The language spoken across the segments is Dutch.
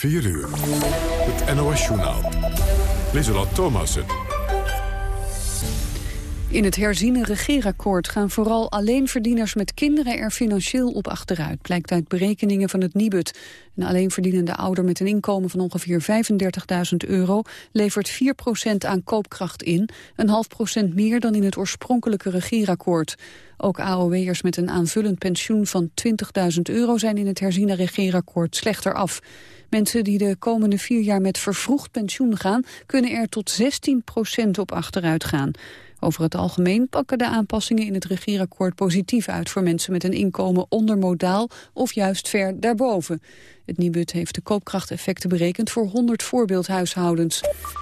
4 uur. Het NOS-journaal. Lieselot Thomassen. In het herziene regeerakkoord gaan vooral alleenverdieners met kinderen er financieel op achteruit, blijkt uit berekeningen van het Nibud. Een alleenverdienende ouder met een inkomen van ongeveer 35.000 euro levert 4% aan koopkracht in, een half procent meer dan in het oorspronkelijke regeerakkoord. Ook AOW'ers met een aanvullend pensioen van 20.000 euro zijn in het herziene regeerakkoord slechter af. Mensen die de komende vier jaar met vervroegd pensioen gaan, kunnen er tot 16% op achteruit gaan. Over het algemeen pakken de aanpassingen in het regeerakkoord positief uit voor mensen met een inkomen onder modaal of juist ver daarboven. Het Nibud heeft de koopkrachteffecten berekend voor 100 voorbeeldhuishoudens.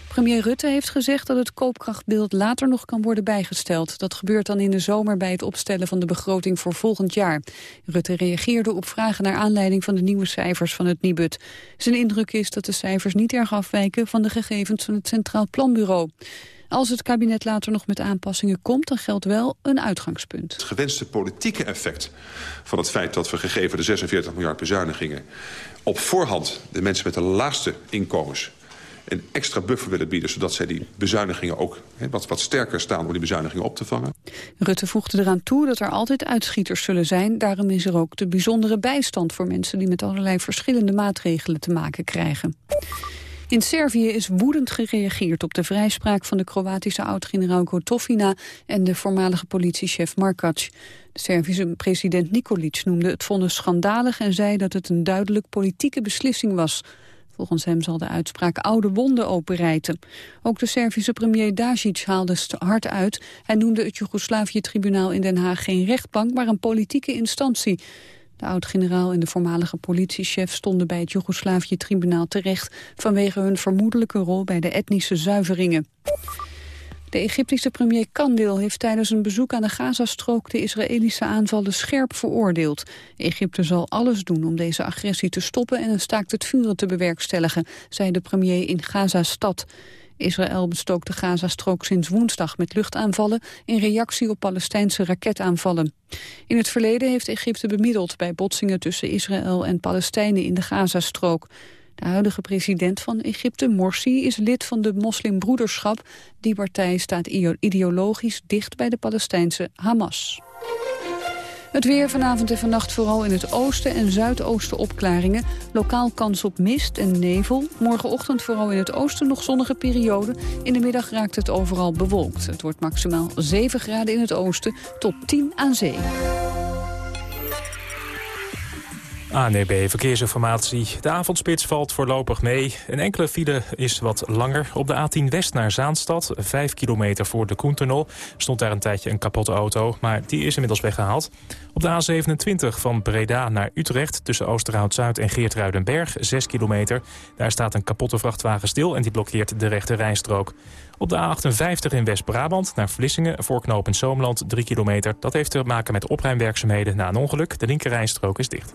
Premier Rutte heeft gezegd dat het koopkrachtbeeld later nog kan worden bijgesteld. Dat gebeurt dan in de zomer bij het opstellen van de begroting voor volgend jaar. Rutte reageerde op vragen naar aanleiding van de nieuwe cijfers van het Nibud. Zijn indruk is dat de cijfers niet erg afwijken van de gegevens van het Centraal Planbureau. Als het kabinet later nog met aanpassingen komt, dan geldt wel een uitgangspunt. Het gewenste politieke effect van het feit dat we gegeven de 46 miljard bezuinigingen... op voorhand de mensen met de laagste inkomens een extra buffer willen bieden... zodat zij die bezuinigingen ook wat, wat sterker staan om die bezuinigingen op te vangen. Rutte voegde eraan toe dat er altijd uitschieters zullen zijn. Daarom is er ook de bijzondere bijstand voor mensen... die met allerlei verschillende maatregelen te maken krijgen. In Servië is woedend gereageerd op de vrijspraak van de Kroatische oud-generaal Gotovina en de voormalige politiechef Markac. De Servische president Nikolic noemde het vonnis schandalig en zei dat het een duidelijk politieke beslissing was. Volgens hem zal de uitspraak oude wonden openrijten. Ook de Servische premier Dacic haalde hard uit. Hij noemde het Joegoslavië-tribunaal in Den Haag geen rechtbank, maar een politieke instantie. De oud-generaal en de voormalige politiechef stonden bij het Joegoslavië-tribunaal terecht... vanwege hun vermoedelijke rol bij de etnische zuiveringen. De Egyptische premier Kandil heeft tijdens een bezoek aan de Gazastrook de Israëlische aanvallen scherp veroordeeld. Egypte zal alles doen om deze agressie te stoppen en een staakt het vuren te bewerkstelligen, zei de premier in Gaza-stad. Israël bestookt de Gazastrook sinds woensdag met luchtaanvallen... in reactie op Palestijnse raketaanvallen. In het verleden heeft Egypte bemiddeld bij botsingen tussen Israël en Palestijnen in de Gazastrook. De huidige president van Egypte, Morsi, is lid van de moslimbroederschap. Die partij staat ideologisch dicht bij de Palestijnse Hamas. Het weer vanavond en vannacht vooral in het oosten en zuidoosten opklaringen. Lokaal kans op mist en nevel. Morgenochtend vooral in het oosten nog zonnige periode. In de middag raakt het overal bewolkt. Het wordt maximaal 7 graden in het oosten tot 10 aan zee. ANEB Verkeersinformatie. De avondspits valt voorlopig mee. Een enkele file is wat langer. Op de A10 West naar Zaanstad, 5 kilometer voor de Koentunnel... stond daar een tijdje een kapotte auto, maar die is inmiddels weggehaald. Op de A27 van Breda naar Utrecht tussen Oosterhout-Zuid en Geertruidenberg, 6 kilometer. Daar staat een kapotte vrachtwagen stil en die blokkeert de rechte rijstrook. Op de A58 in West-Brabant naar Vlissingen voor knooppunt Zoomland 3 kilometer. Dat heeft te maken met opruimwerkzaamheden na een ongeluk. De linkerrijstrook is dicht.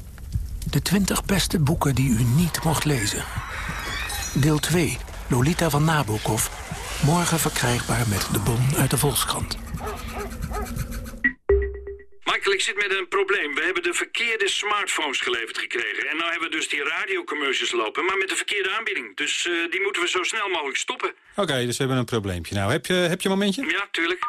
De 20 beste boeken die u niet mocht lezen. Deel 2. Lolita van Nabokov. Morgen verkrijgbaar met de bon uit de Volkskrant. Michael, ik zit met een probleem. We hebben de verkeerde smartphones geleverd gekregen. En nu hebben we dus die radiocommercials lopen, maar met de verkeerde aanbieding. Dus uh, die moeten we zo snel mogelijk stoppen. Oké, dus we hebben een probleempje. Nou, heb je, heb je een momentje? Ja, tuurlijk.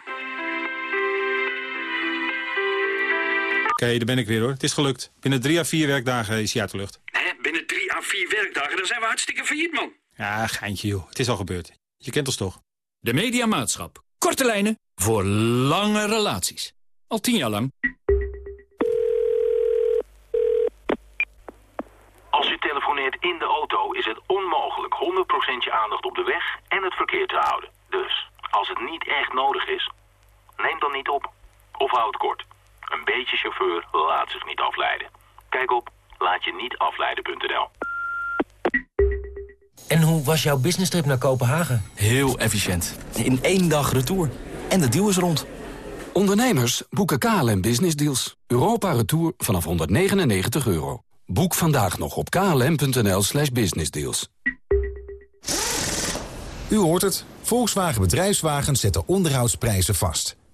Oké, daar ben ik weer hoor. Het is gelukt. Binnen drie à vier werkdagen is hij uit de lucht. Hè? Binnen drie à vier werkdagen? Dan zijn we hartstikke failliet, man. Ja, geintje joh. Het is al gebeurd. Je kent ons toch? De Mediamaatschap. Korte lijnen voor lange relaties. Al tien jaar lang. Als u telefoneert in de auto is het onmogelijk 100% je aandacht op de weg en het verkeer te houden. Dus, als het niet echt nodig is, neem dan niet op. Of houd kort. Een beetje chauffeur laat zich niet afleiden. Kijk op laatje-niet-afleiden.nl. En hoe was jouw business trip naar Kopenhagen? Heel efficiënt. In één dag retour. En de deal is rond. Ondernemers boeken KLM Business Deals. Europa Retour vanaf 199 euro. Boek vandaag nog op klm.nl slash businessdeals. U hoort het. Volkswagen Bedrijfswagens zetten onderhoudsprijzen vast.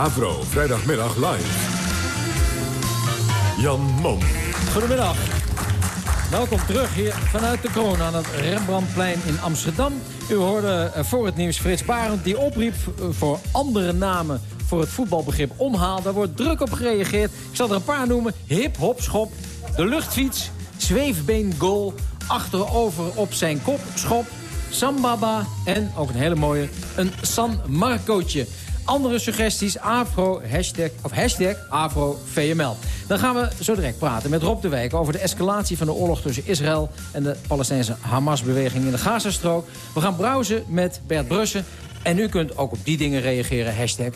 Avro, vrijdagmiddag live. Jan Mom. Goedemiddag. Welkom terug hier vanuit de kroon aan het Rembrandtplein in Amsterdam. U hoorde eh, voor het nieuws Frits Barend die opriep eh, voor andere namen voor het voetbalbegrip omhaal. Daar wordt druk op gereageerd. Ik zal er een paar noemen. Hip, hop, schop, de luchtfiets, zweefbeen, goal, achterover op zijn kop, schop, sambaba en, ook een hele mooie, een San Marcootje. Andere suggesties, afro, hashtag, of hashtag AfroVML. Dan gaan we zo direct praten met Rob de Wijk... over de escalatie van de oorlog tussen Israël... en de Palestijnse Hamas-beweging in de Gazastrook. We gaan browsen met Bert Brussen. En u kunt ook op die dingen reageren, hashtag.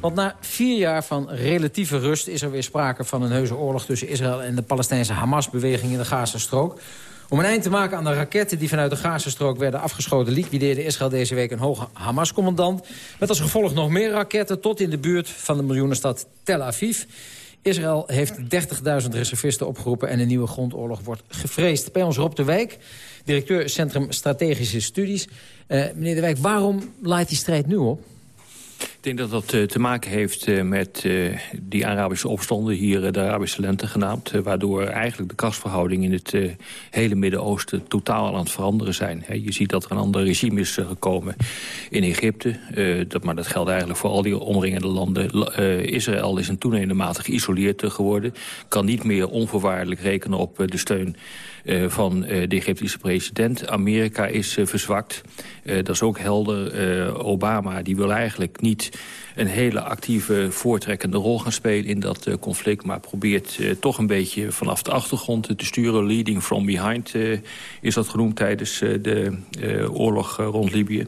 Want na vier jaar van relatieve rust is er weer sprake van een heuse oorlog... tussen Israël en de Palestijnse Hamas-beweging in de Gazastrook. Om een eind te maken aan de raketten die vanuit de Gazastrook werden afgeschoten... liquideerde Israël deze week een hoge Hamas-commandant... met als gevolg nog meer raketten tot in de buurt van de miljoenenstad Tel Aviv. Israël heeft 30.000 reservisten opgeroepen en een nieuwe grondoorlog wordt gevreesd. Bij ons Rob de Wijk, directeur Centrum Strategische Studies. Uh, meneer de Wijk, waarom laait die strijd nu op? Ik denk dat dat uh, te maken heeft uh, met uh, die Arabische opstanden hier, de Arabische lente genaamd. waardoor eigenlijk de krachtsverhoudingen in het hele Midden-Oosten totaal aan het veranderen zijn. Je ziet dat er een ander regime is gekomen in Egypte. dat, maar dat geldt eigenlijk voor al die omringende landen. Israël is in toenemende mate geïsoleerd geworden. Kan niet meer onvoorwaardelijk rekenen op de steun van de Egyptische president. Amerika is verzwakt. dat is ook helder. Obama die wil eigenlijk niet een hele actieve voortrekkende rol gaan spelen in dat conflict... maar probeert toch een beetje vanaf de achtergrond te sturen. Leading from behind is dat genoemd tijdens de oorlog rond Libië.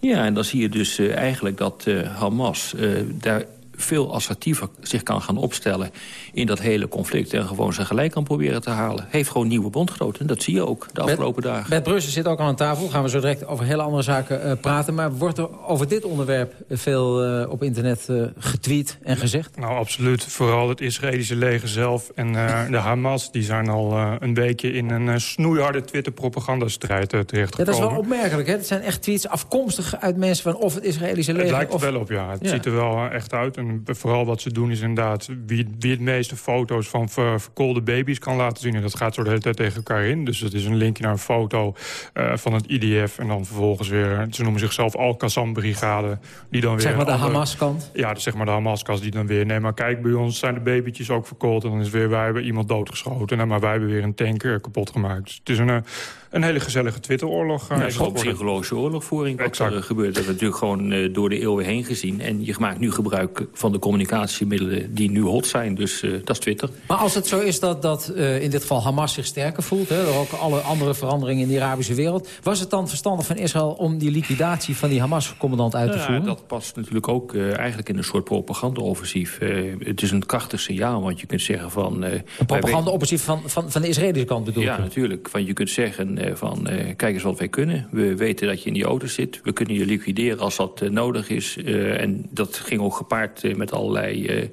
Ja, en dan zie je dus eigenlijk dat Hamas daar veel assertiever zich kan gaan opstellen in dat hele conflict... en gewoon zijn gelijk kan proberen te halen. Heeft gewoon nieuwe bondgenoten. Dat zie je ook de afgelopen dagen. Bert Brussel zit ook aan tafel. Gaan we zo direct over hele andere zaken uh, praten. Maar wordt er over dit onderwerp veel uh, op internet uh, getweet en gezegd? Nou, absoluut. Vooral het Israëlische leger zelf en de Hamas... die zijn al een weekje in een snoeiharde Twitter-propagandastrijd terechtgekomen. Ja, dat is wel opmerkelijk. Hè? Het zijn echt tweets afkomstig uit mensen van of het Israëlische leger... Het lijkt er of... wel op, ja. Het ja. ziet er wel echt uit. En vooral wat ze doen is inderdaad... wie, wie het meeste foto's van ver, verkoolde baby's kan laten zien. En dat gaat zo de hele tijd tegen elkaar in. Dus het is een linkje naar een foto uh, van het IDF. En dan vervolgens weer... Ze noemen zichzelf Al-Qassam-brigade. Die dan weer... Zeg maar de Hamas-kant? Ja, dus zeg maar de Hamas-kant die dan weer... Nee, maar kijk, bij ons zijn de babytjes ook verkoold. En dan is weer, wij hebben iemand doodgeschoten. En maar wij hebben weer een tank uh, kapot gemaakt. Dus het is een... Een hele gezellige Twitteroorlog. Uh, ja, is psychologische oorlogvoering wat exact. er gebeurt. Dat hebben we natuurlijk gewoon uh, door de eeuwen heen gezien. En je maakt nu gebruik van de communicatiemiddelen die nu hot zijn. Dus uh, dat is Twitter. Maar als het zo is dat, dat in dit geval Hamas zich sterker voelt... Hè, door ook alle andere veranderingen in de Arabische wereld... was het dan verstandig van Israël om die liquidatie van die Hamas-commandant uit te ja, voeren? dat past natuurlijk ook eigenlijk in een soort propaganda-offensief. het is een krachtig signaal, want je kunt zeggen van... een propaganda-offensief van, van, van de Israëlische kant bedoel Ja, natuurlijk. Want je kunt zeggen van uh, kijk eens wat wij kunnen. We weten dat je in die auto zit. We kunnen je liquideren als dat uh, nodig is. En dat ging ook gepaard met allerlei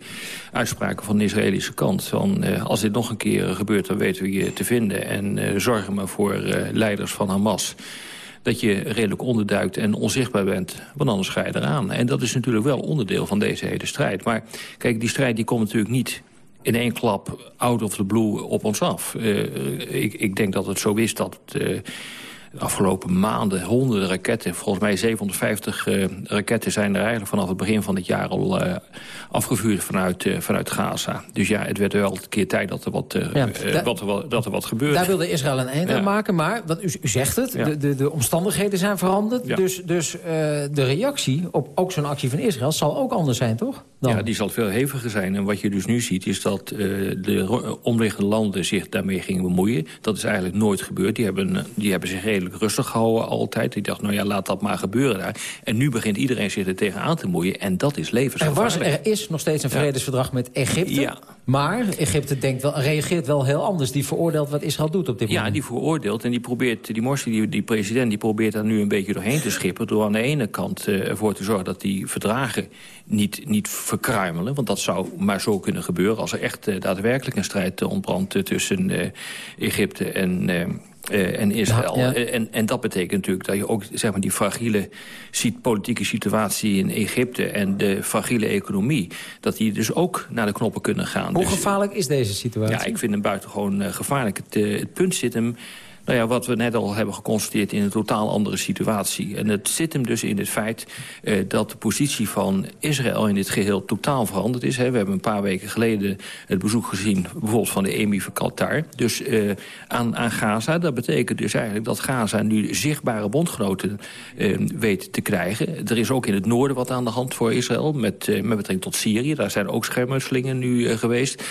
uitspraken van de Israëlische kant. Van, als dit nog een keer gebeurt, dan weten we je te vinden. En zorgen maar voor leiders van Hamas dat je redelijk onderduikt en onzichtbaar bent. Want anders ga je eraan. En dat is natuurlijk wel onderdeel van deze hele strijd. Maar kijk, die strijd die komt natuurlijk niet in één klap out of the blue op ons af. Uh, ik, ik, denk dat het zo is dat uh, de afgelopen maanden honderden raketten. Volgens mij 750 uh, raketten zijn er eigenlijk vanaf het begin van het jaar al afgevuurd vanuit, vanuit Gaza. Dus ja, het werd wel een keer tijd dat er wat, ja, da wat, dat er wat gebeurt. Daar wilde Israël een eind aan ja. maken, maar wat u, u zegt het, ja. de, de, de, omstandigheden zijn veranderd. Dus, dus de reactie op ook zo'n actie van Israël zal ook anders zijn, toch? Dan? Ja, die zal veel heviger zijn. En wat je dus nu ziet is dat de omliggende landen zich daarmee gingen bemoeien. Dat is eigenlijk nooit gebeurd. Die hebben, die hebben zich redelijk rustig gehouden altijd. Die dacht, nou ja, laat dat maar gebeuren daar. En nu begint iedereen zich er tegenaan te moeien. En dat is levensgevaarlijk. Er, was, er is nog steeds een vredesverdrag ja. met Egypte. Ja. Maar Egypte denkt wel, reageert wel heel anders. Die veroordeelt wat Israël doet op dit moment. Ja, die veroordeelt. En die probeert, die Morsi, die, die president, die probeert daar nu een beetje doorheen te schippen. Door aan de ene kant uh, ervoor te zorgen dat die verdragen niet, niet verkruimelen. Want dat zou maar zo kunnen gebeuren als er echt uh, daadwerkelijk een strijd uh, ontbrandt tussen Egypte en, uh, en Israël. Ja, ja. En, en dat betekent natuurlijk dat je ook zeg maar, die fragiele politieke situatie in Egypte... en de fragiele economie, dat die dus ook naar de knoppen kunnen gaan. Hoe dus, gevaarlijk is deze situatie? Ja, ik vind hem buitengewoon uh, gevaarlijk. Het, het punt zit hem nou ja, wat we net al hebben geconstateerd in een totaal andere situatie. En het zit hem dus in het feit uh, dat de positie van Israël in dit geheel totaal veranderd is. Hè. We hebben een paar weken geleden het bezoek gezien bijvoorbeeld van de emir van Qatar. Dus uh, aan, aan Gaza, dat betekent dus eigenlijk dat Gaza nu zichtbare bondgenoten uh, weet te krijgen. Er is ook in het noorden wat aan de hand voor Israël met, met betrekking tot Syrië. Daar zijn ook schermutselingen nu geweest.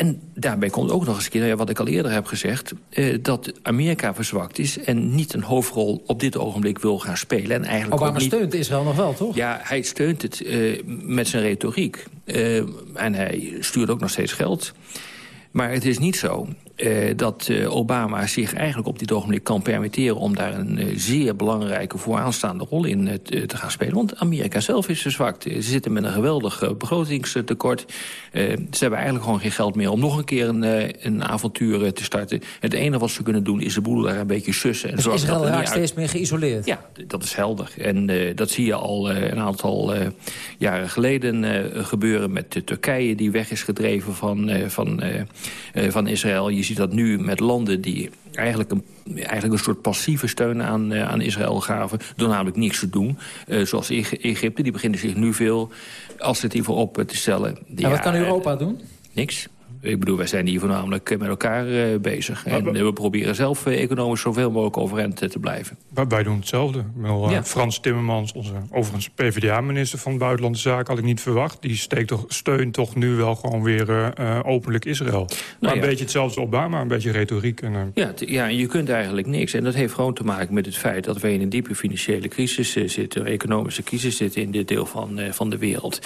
En daarbij komt ook nog eens een keer, wat ik al eerder heb gezegd... Eh, dat Amerika verzwakt is en niet een hoofdrol op dit ogenblik wil gaan spelen. En eigenlijk Obama ook niet... steunt Israël nog wel, toch? Ja, hij steunt het uh, met zijn retoriek. Uh, en hij stuurt ook nog steeds geld. Maar het is niet zo uh, dat uh, Obama zich eigenlijk op dit ogenblik kan permitteren... om daar een uh, zeer belangrijke vooraanstaande rol in te gaan spelen. Want Amerika zelf is verzwakt. Ze zitten met een geweldig begrotingstekort. ze hebben eigenlijk gewoon geen geld meer om nog een keer een, een avontuur te starten. Het enige wat ze kunnen doen is de boel daar een beetje sussen. En dus Israël raakt steeds meer geïsoleerd? Ja, dat is helder. En dat zie je al een aantal jaren geleden gebeuren met Turkije... die weg is gedreven van, van, van Israël. Je ziet dat nu met landen die eigenlijk een, eigenlijk een soort passieve steun aan, uh, aan Israël gaven... door namelijk niks te doen. Uh, zoals Egypte, die beginnen zich nu veel assertiever op te stellen. En ja, wat kan Europa doen? Niks. Ik bedoel, wij zijn hier voornamelijk met elkaar uh, bezig. En uh, we proberen zelf uh, economisch zoveel mogelijk overeind te blijven. Wij doen hetzelfde. Wel, ja. Frans Timmermans, onze overigens PvdA-minister van Buitenlandse Zaken... had ik niet verwacht. Die steekt toch, steunt toch nu wel gewoon weer openlijk Israël. Nou, maar een beetje hetzelfde als Obama, een beetje retoriek. En, ja, ja, je kunt eigenlijk niks. En dat heeft gewoon te maken met het feit dat wij in een diepe financiële crisis zitten... economische crisis zitten in dit deel van, van de wereld.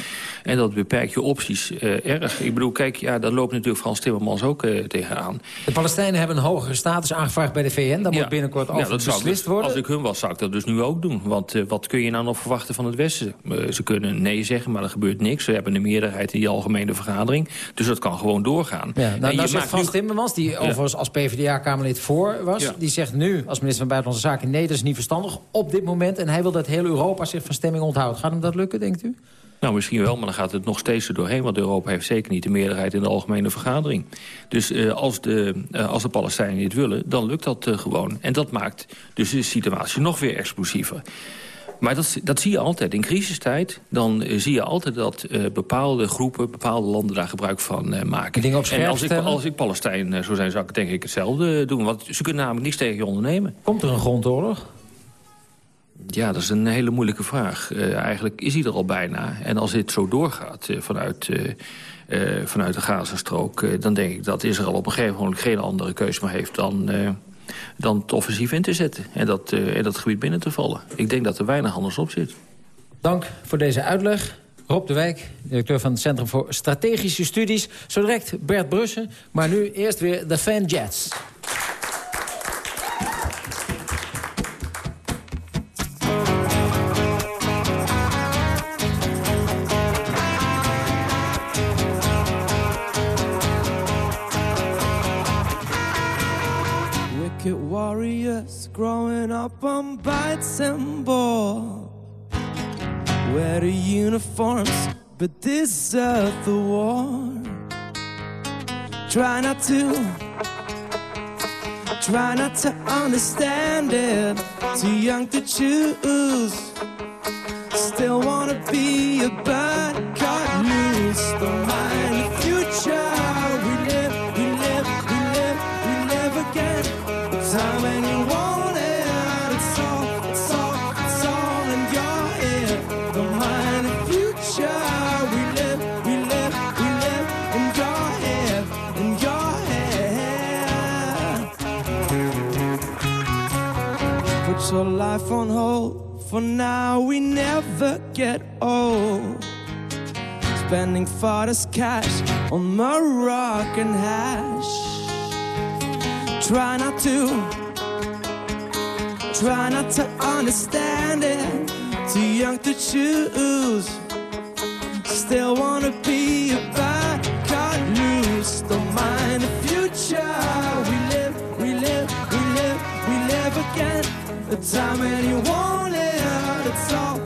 En dat beperkt je opties erg. Ik bedoel, kijk, ja, dat loopt natuurlijk natuurlijk Frans Timmermans ook uh, tegenaan. De Palestijnen hebben een hogere status aangevraagd bij de VN. Ja. moet binnenkort over ja, beslist ik, worden. Als ik hun was, zou ik dat dus nu ook doen. Want uh, wat kun je nou nog verwachten van het Westen? Uh, ze kunnen nee zeggen, maar er gebeurt niks. Ze hebben een meerderheid in die algemene vergadering. Dus dat kan gewoon doorgaan. Ja, nou, nou Frans nu... Timmermans, die overigens als PvdA-Kamerlid voor was... die zegt nu als minister van Buitenlandse Zaken... nee, dat is niet verstandig op dit moment. En hij wil dat heel Europa zich van stemming onthoudt. Gaat hem dat lukken, denkt u? Nou, misschien wel, maar dan gaat het nog steeds er doorheen. Want Europa heeft zeker niet de meerderheid in de algemene vergadering. Dus uh, als, de, uh, als de Palestijnen dit willen, dan lukt dat uh, gewoon. En dat maakt dus de situatie nog weer explosiever. Maar dat, dat zie je altijd. In crisistijd dan zie je altijd dat bepaalde groepen, bepaalde landen daar gebruik van maken. Dingen op en als ik, als ik Palestijn zou zijn, zou ik denk ik hetzelfde doen. Want ze kunnen namelijk niets tegen je ondernemen. Komt er een grondoorlog? Ja, dat is een hele moeilijke vraag. Uh, eigenlijk is hij er al bijna. En als dit zo doorgaat uh, vanuit, uh, vanuit de Gazastrook... dan denk ik dat Israël op een gegeven moment geen andere keus meer heeft... dan, dan het offensief in te zetten en dat, en dat gebied binnen te vallen. Ik denk dat er weinig anders op zit. Dank voor deze uitleg. Rob de Wijk, directeur van het Centrum voor Strategische Studies. Zo direct Bert Brussen, maar nu eerst weer de Fan Jets. Warriors growing up on bites and ball. Wear the uniforms, but desert the war. Try not to, Try not to understand it, too young to choose. Still wanna be a bird Your life on hold. For now, we never get old. Spending father's cash on Moroccan hash. Try not to, try not to understand it. Too young to choose. Still wanna be a bad cut loose. Don't mind the future. We live, we live, we live, we live again the time when you won't let out at all.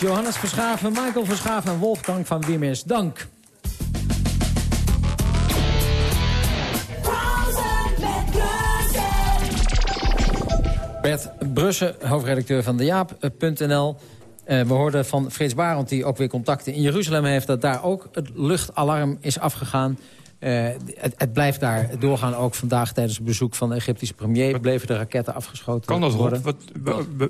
Johannes Verschaven, Michael Verschaven en Wolfgang van Wiermeers. Dank. Bert Brussen, hoofdredacteur van de Jaap.nl. Eh, we hoorden van Frits Barend, die ook weer contacten in Jeruzalem heeft... dat daar ook het luchtalarm is afgegaan. Eh, het, het blijft daar doorgaan, ook vandaag tijdens het bezoek van de Egyptische premier... bleven de raketten afgeschoten Kan dat, Rob? worden. Wat,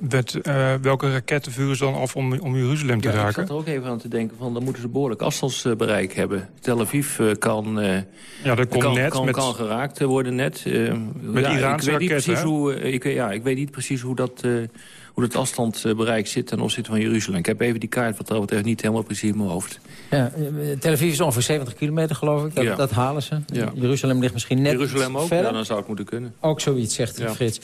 wat, eh, welke raketten vuren ze dan af om, om Jeruzalem te Ja, ik raken? zat er ook even aan te denken van, dan moeten ze behoorlijk afstandsbereik hebben. Tel Aviv eh, kan, eh, Ja, dat komt kan, net kan, met- kan geraakt worden net. eh, Met ja, Iraanse ik weet niet raketten, precies hè? hoe, eh, ik, ja, ik weet niet precies hoe dat, eh, hoe dat afstandsbereik zit ten opzichte van Jeruzalem. Ik heb even die kaart wat dat betreft niet helemaal precies in mijn hoofd. Ja, eh, Tel Aviv is ongeveer 70 kilometer, geloof ik. Dat, Ja. dat halen ze. Ja. Jeruzalem ligt misschien net Jeruzalem ook, verder. ja, dan zou het moeten kunnen. Ook zoiets, zegt. Frits.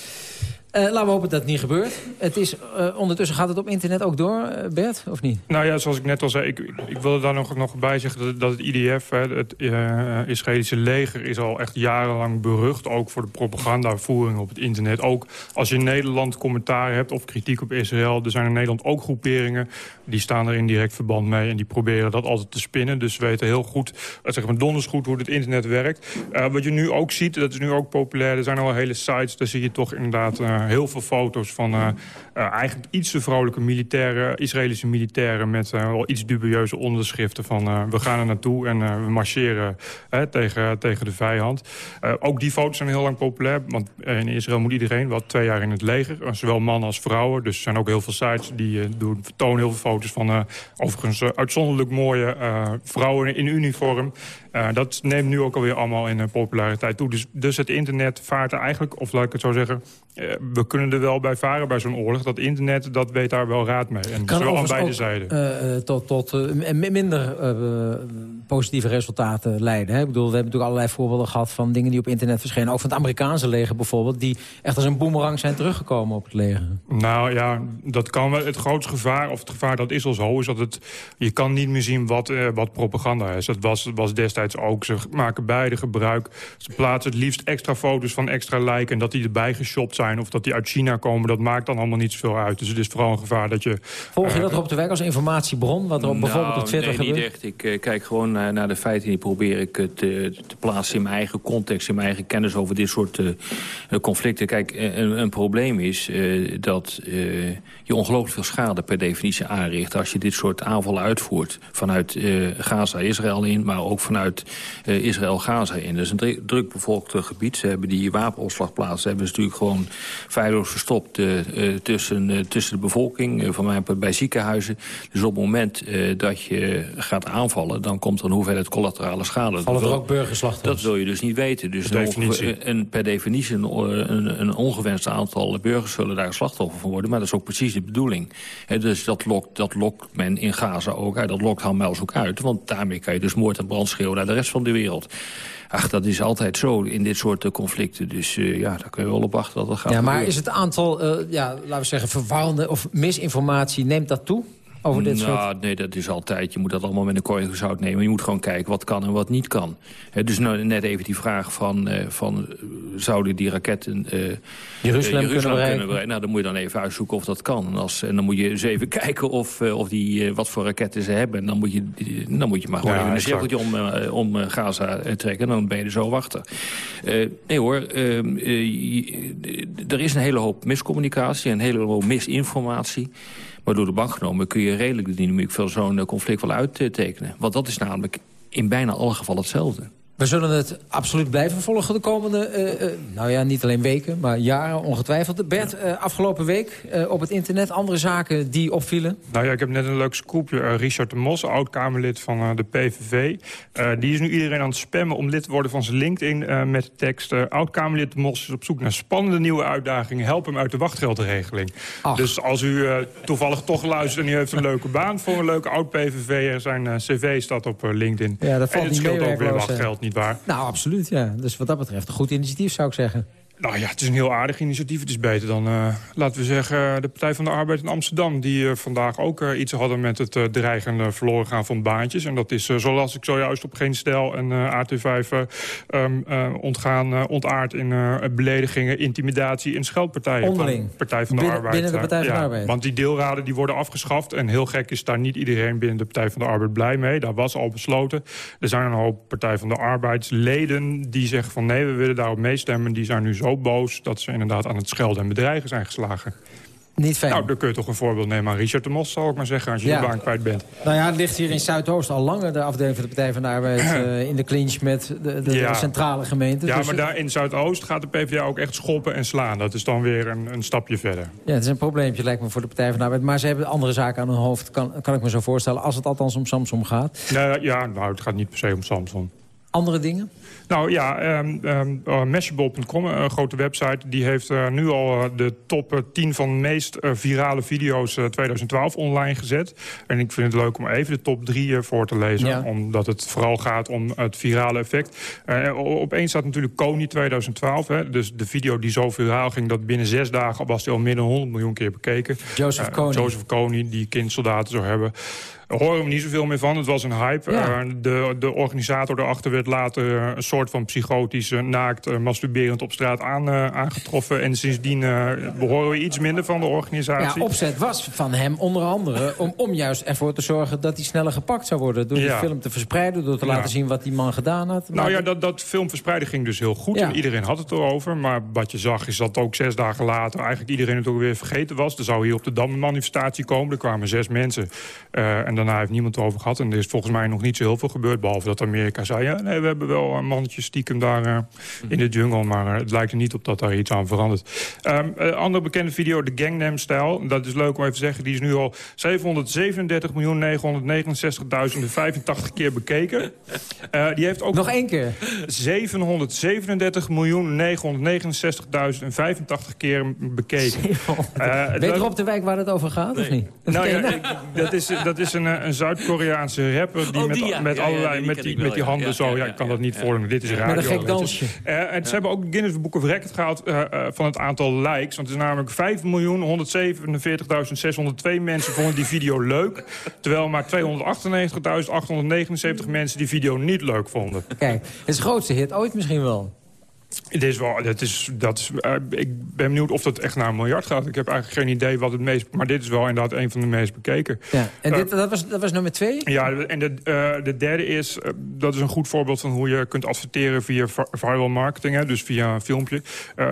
Eh, laten we hopen dat het niet gebeurt. Het is, eh, ondertussen gaat het op internet ook door, eh, Bert, of niet? Nou ja, zoals ik net al zei, ik, ik, wilde daar nog, nog bij zeggen dat, dat het IDF, hè, het Israëlische leger, is al echt jarenlang berucht. Ook voor de propagandavoering op het internet. Ook als je in Nederland commentaar hebt of kritiek op Israël, er zijn in Nederland ook groeperingen. Die staan er in direct verband mee en die proberen dat altijd te spinnen. Dus we weten heel goed, uh, zeg maar donders goed, hoe het internet werkt. Wat je nu ook ziet, dat is nu ook populair. Er zijn al hele sites, daar zie je toch inderdaad heel veel foto's van eh, eh, eigenlijk iets te vrolijke militairen, Israëlische militairen met eh, wel iets dubieuze onderschriften van eh, we gaan er naartoe en eh, we marcheren tegen, tegen de vijand. Eh, ook die foto's zijn heel lang populair, want eh, in Israël moet iedereen wel twee jaar in het leger, eh, zowel mannen als vrouwen. Dus er zijn ook heel veel sites die eh, doen, vertonen heel veel foto's van eh, overigens eh, uitzonderlijk mooie eh, vrouwen in uniform. Eh, dat neemt nu ook alweer allemaal in eh, populariteit toe. Dus, dus het internet vaart er eigenlijk, of laat ik het zo zeggen... eh, we kunnen er wel bij varen bij zo'n oorlog. Dat internet, dat weet daar wel raad mee. En Kan zowel aan beide ook, zijden. tot tot minder positieve resultaten leiden. Hè? Ik bedoel, we hebben natuurlijk allerlei voorbeelden gehad van dingen die op internet verschenen. Ook van het Amerikaanse leger bijvoorbeeld, die echt als een boemerang zijn teruggekomen op het leger. Nou ja, dat kan wel. Het grootste gevaar, of het gevaar dat is al zo, is dat het, je kan niet meer zien wat, wat propaganda is. Dat was, was destijds ook. Ze maken beide gebruik. Ze plaatsen het liefst extra foto's van extra lijken en dat die erbij geshopt zijn of dat die uit China komen. Dat maakt dan allemaal niet zoveel uit. Dus het is vooral een gevaar dat je... Volg je dat op de werk als informatiebron, wat er op, bijvoorbeeld op Twitter Nou, nee, gebeurt? niet echt. Ik eh, kijk gewoon naar, naar de feiten en die probeer ik eh, te, te plaatsen in mijn eigen context, in mijn eigen kennis over dit soort eh, eh, conflicten. Kijk, eh, een, een probleem is eh, dat eh, je ongelooflijk veel schade per definitie aanricht als je dit soort aanvallen uitvoert vanuit eh, Gaza, Israël in, maar ook vanuit eh, Israël, Gaza in. Dat is een dru- druk bevolkt eh, gebied. Ze hebben die wapenopslagplaatsen hebben ze natuurlijk gewoon feilloos verstopt eh, eh, tussen, tussen de bevolking, van mij bij ziekenhuizen. Dus op het moment dat je gaat aanvallen, dan komt er een hoeveelheid collaterale schade. Vallen er ook burgerslachtoffers? Dat wil je dus niet weten. Dus Per definitie. een, per definitie een, een, een ongewenst aantal burgers zullen daar slachtoffer van worden. Maar dat is ook precies de bedoeling. Dus dat lokt, dat lokt men in Gaza ook uit. Dat lokt Hamas ook uit. Want daarmee kan je dus moord en brand schreeuwen naar de rest van de wereld. Ach, dat is altijd zo in dit soort eh, conflicten. Dus eh, ja, daar kun je wel op wachten dat dat gaat Ja, maar gebeuren. is het aantal, eh, ja, laten we zeggen, verwarrende of misinformatie, neemt dat toe? Over dit nou, soort... nee, dat is altijd. Je moet dat allemaal met een kooi zout nemen. Je moet gewoon kijken wat kan en wat niet kan. Dus nou, net even die vraag van, eh, van eh, zouden die raketten eh, Jeruzalem kunnen bereiken? bereiken? Nou, dan moet je dan even uitzoeken of dat kan. En, als, en dan moet je eens even kijken of, of die, wat voor raketten ze hebben. En dan moet je, dan moet je maar gewoon Ja, even een cirkeltje om, om Gaza trekken. En dan ben je er zo wachten. Nee hoor, eh, eh, je- er is een hele hoop miscommunicatie. Een hele hoop misinformatie. Maar door de bank genomen kun je redelijk de dynamiek van zo'n eh, conflict wel uittekenen. Want dat is namelijk in bijna alle gevallen hetzelfde. We zullen het absoluut blijven volgen de komende, eh, eh, nou ja, niet alleen weken, maar jaren ongetwijfeld. Bert, eh, afgelopen week op het internet andere zaken die opvielen? Nou ja, ik heb net een leuk scoopje. Richard de Mos, oud-Kamerlid van de PVV. die is nu iedereen aan het spammen om lid te worden van zijn LinkedIn... met de tekst... oud-Kamerlid de Mos is op zoek naar spannende nieuwe uitdagingen. Help hem uit de wachtgeldregeling. Dus als u toevallig toch luistert en u heeft een leuke baan... voor een leuke oud-PVV'er, zijn cv staat op LinkedIn. Ja, dat valt en het niet scheelt ook weer wachtgeld, niet waar? Nou, absoluut, ja. Dus wat dat betreft een goed initiatief, zou ik zeggen. Nou ja, het is een heel aardig initiatief. Het is beter dan, eh, laten we zeggen, de Partij van de Arbeid in Amsterdam... die eh, vandaag ook eh, iets hadden met het dreigende verloren gaan van baantjes. En dat is, zoals ik zojuist op Geen Stijl en eh AT5 eh, ehm, eh, ontgaan, ontaard in beledigingen, intimidatie en scheldpartijen. Onderling. Van Partij van de Binnen- Arbeid. binnen de Partij van de ja, Arbeid. Want die deelraden die worden afgeschaft. En heel gek is daar niet iedereen binnen de Partij van de Arbeid blij mee. Daar was al besloten. Er zijn een hoop Partij van de Arbeidsleden die zeggen van nee, we willen daarop meestemmen. Die zijn nu zo boos dat ze inderdaad aan het schelden en bedreigen zijn geslagen. Niet fijn. Nou, dan kun je toch een voorbeeld nemen aan Richard de Mos, zal ik maar zeggen, als je Ja. je baan kwijt bent. Nou ja, het ligt hier in Zuidoost al langer de afdeling van de Partij van de Arbeid... eh, in de clinch met de, de, Ja. de centrale gemeente. Ja, Dus maar daar in Zuidoost gaat de PvdA ook echt schoppen en slaan. Dat is dan weer een, een stapje verder. Ja, het is een probleempje, lijkt me, voor de Partij van de Arbeid. Maar ze hebben andere zaken aan hun hoofd, kan, kan ik me zo voorstellen... als het althans om Samsung gaat. Nee, ja, nou, het gaat niet per se om Samsung. Andere dingen? Nou ja, ehm ehm, eh, Mashable.com, een grote website... die heeft eh, nu al eh, de top eh, 10 van de meest eh, virale video's eh, 2012 online gezet. En ik vind het leuk om even de top 3 eh, voor te lezen. Ja. Omdat het vooral gaat om het virale effect. Eh, o- op één staat natuurlijk Kony 2012. Hè, dus de video die zo viraal ging... dat binnen zes dagen was die al meer dan 100 miljoen keer bekeken. Joseph Eh, Kony. Joseph Kony, die kindsoldaten zou hebben. Daar horen we niet zoveel meer van. Het was een hype. Ja. Eh, de, de organisator daarachter werd later een soort van psychotisch, eh, naakt, eh, masturberend op straat aan, eh, aangetroffen. En sindsdien horen we iets minder van de Ja, organisatie. opzet was van hem onder andere om, om juist ervoor te zorgen... dat hij sneller gepakt zou worden. Door die Ja. film te verspreiden, door te Ja. laten zien wat die man gedaan had. Nou Maar- ja, dat, dat filmverspreiden ging dus heel goed. Ja. En iedereen had het erover. Maar wat je zag is dat ook zes dagen later... eigenlijk iedereen het ook weer vergeten was. Er zou hier op de Dam een manifestatie komen. Er kwamen zes mensen. En daarna heeft niemand het over gehad. En er is volgens mij nog niet zo heel veel gebeurd. Behalve dat Amerika zei... Ja, nee, we hebben wel een mannetje stiekem daar eh, in de jungle. Maar eh, het lijkt er niet op dat daar iets aan verandert. Ehm, andere bekende video, de Gangnam Style. Dat is leuk om even te zeggen. Die is nu al 737.969.085 keer bekeken. Eh, die heeft ook... Nog één keer. 737.969.085 keer bekeken. Eh, Weet er op de wijk waar het over gaat, of niet? Nou ja, Nee, ik- dat is, dat is een, een, eh, een Zuid-Koreaanse rapper... die Oh, met, ja. met Ja, allerlei, die met, die, met die handen Ja, zo... ja, Ja, ja, ik kan ja, dat niet ja. voordoen, dit is radio. Met een gek dansje. Eh, en ze hebben ook Guinness Book of Records gehaald uh, uh, van het aantal likes. Want het is namelijk 5.147.602 mensen vonden die video leuk. Terwijl maar 298.879 mensen die video niet leuk vonden. Kijk, het is de grootste hit ooit misschien wel. Dit is wel, dat is, dat is, uh, ik ben benieuwd of dat echt naar een miljard gaat. Ik heb eigenlijk geen idee wat het meest... Maar dit is wel inderdaad een van de meest bekeken. Ja. En Uh, dit, dat, was, dat was nummer twee? ja, en de, uh, de derde is, dat is een goed voorbeeld van hoe je kunt adverteren via vi- viral marketing, hè, dus via een filmpje.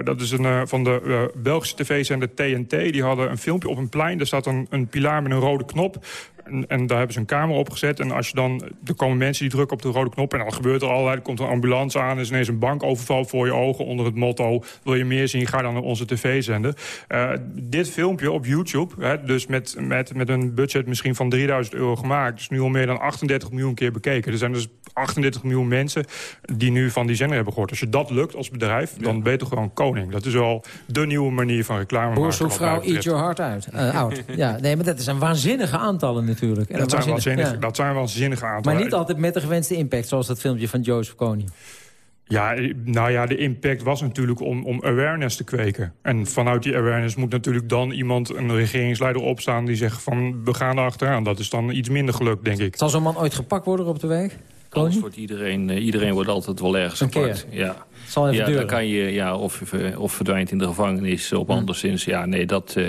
Dat is een, van de Belgische tv-zender TNT. Die hadden een filmpje op een plein, daar staat een, een pilaar met een rode knop. En, en, daar hebben ze een camera op gezet. En als je dan, er komen mensen die drukken op de rode knop... en dan gebeurt er allerlei. Er komt een ambulance aan, er is ineens een bankoverval voor je ogen... onder het motto, wil je meer zien, ga dan naar onze tv-zender. Uh, dit filmpje op YouTube, hè, dus met, met, met een budget misschien van 3000 euro gemaakt... is nu al meer dan 38 miljoen keer bekeken. Er zijn dus 38 miljoen mensen die nu van die zender hebben gehoord. Als je dat lukt als bedrijf, dan ben je toch gewoon koning. Dat is wel de nieuwe manier van reclame Boerzoekvrouw, maken. eat your heart out. Uh, out. Ja, nee, maar dat zijn waanzinnige aantallen natuurlijk. En Dat zijn, waanzinnige, ja. dat zijn waanzinnige aantallen. Maar niet altijd met de gewenste impact, zoals dat filmpje van Joseph Kony. Ja, nou ja, de impact was natuurlijk om, om awareness te kweken. En vanuit die awareness moet natuurlijk dan iemand, een regeringsleider opstaan... die zegt van, we gaan er achteraan. Dat is dan iets minder gelukt, denk ik. Zal zo'n man ooit gepakt worden op de weg? Alles wordt iedereen, uh, iedereen wordt altijd wel ergens Een gepakt. keer. Ja. Zal even ja, duren. dan kan je, ja, of, of verdwijnt in de gevangenis, op Hm. anderszins. Ja, nee, dat... Uh,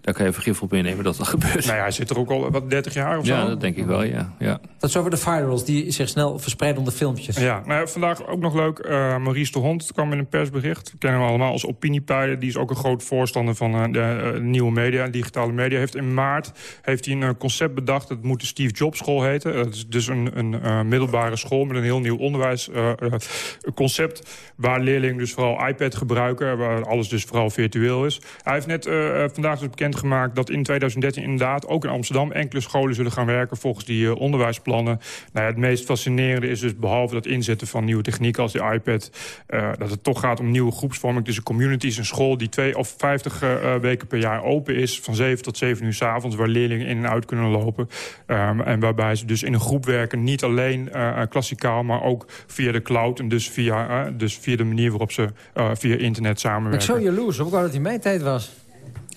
daar kan je vergif op innemen dat dat gebeurt. Nou ja, hij zit er ook al wat 30 jaar of zo. Ja, dat denk ik wel, ja. ja. Dat is over de virals die zich snel verspreiden onder filmpjes. Ja, nou, vandaag ook nog leuk. Uh, Maurice de Hond kwam met een persbericht. We kennen hem allemaal als opiniepeiler. Die is ook een groot voorstander van uh, de uh, nieuwe media, digitale media. Heeft in maart heeft hij een concept bedacht. Dat moet de Steve Jobs School heten. Dat is dus een, een middelbare school met een heel nieuw onderwijsconcept. waar leerlingen dus vooral iPad gebruiken. Waar alles dus vooral virtueel is. Hij heeft net vandaag dus bekendgemaakt dat in 2013 inderdaad ook in Amsterdam enkele scholen zullen gaan werken volgens die uh, onderwijsplannen. Nou ja, het meest fascinerende is dus behalve dat inzetten van nieuwe technieken als die iPad, uh, dat het toch gaat om nieuwe groepsvorming tussen communities. Een school die twee of vijftig uh, weken per jaar open is, van 7 tot 7 uur s avonds, waar leerlingen in en uit kunnen lopen. Um, en waarbij ze dus in een groep werken, niet alleen klassikaal, maar ook via de cloud en dus via, dus via de manier waarop ze via internet samenwerken. Ik zo jaloers, op dat het in mijn tijd was.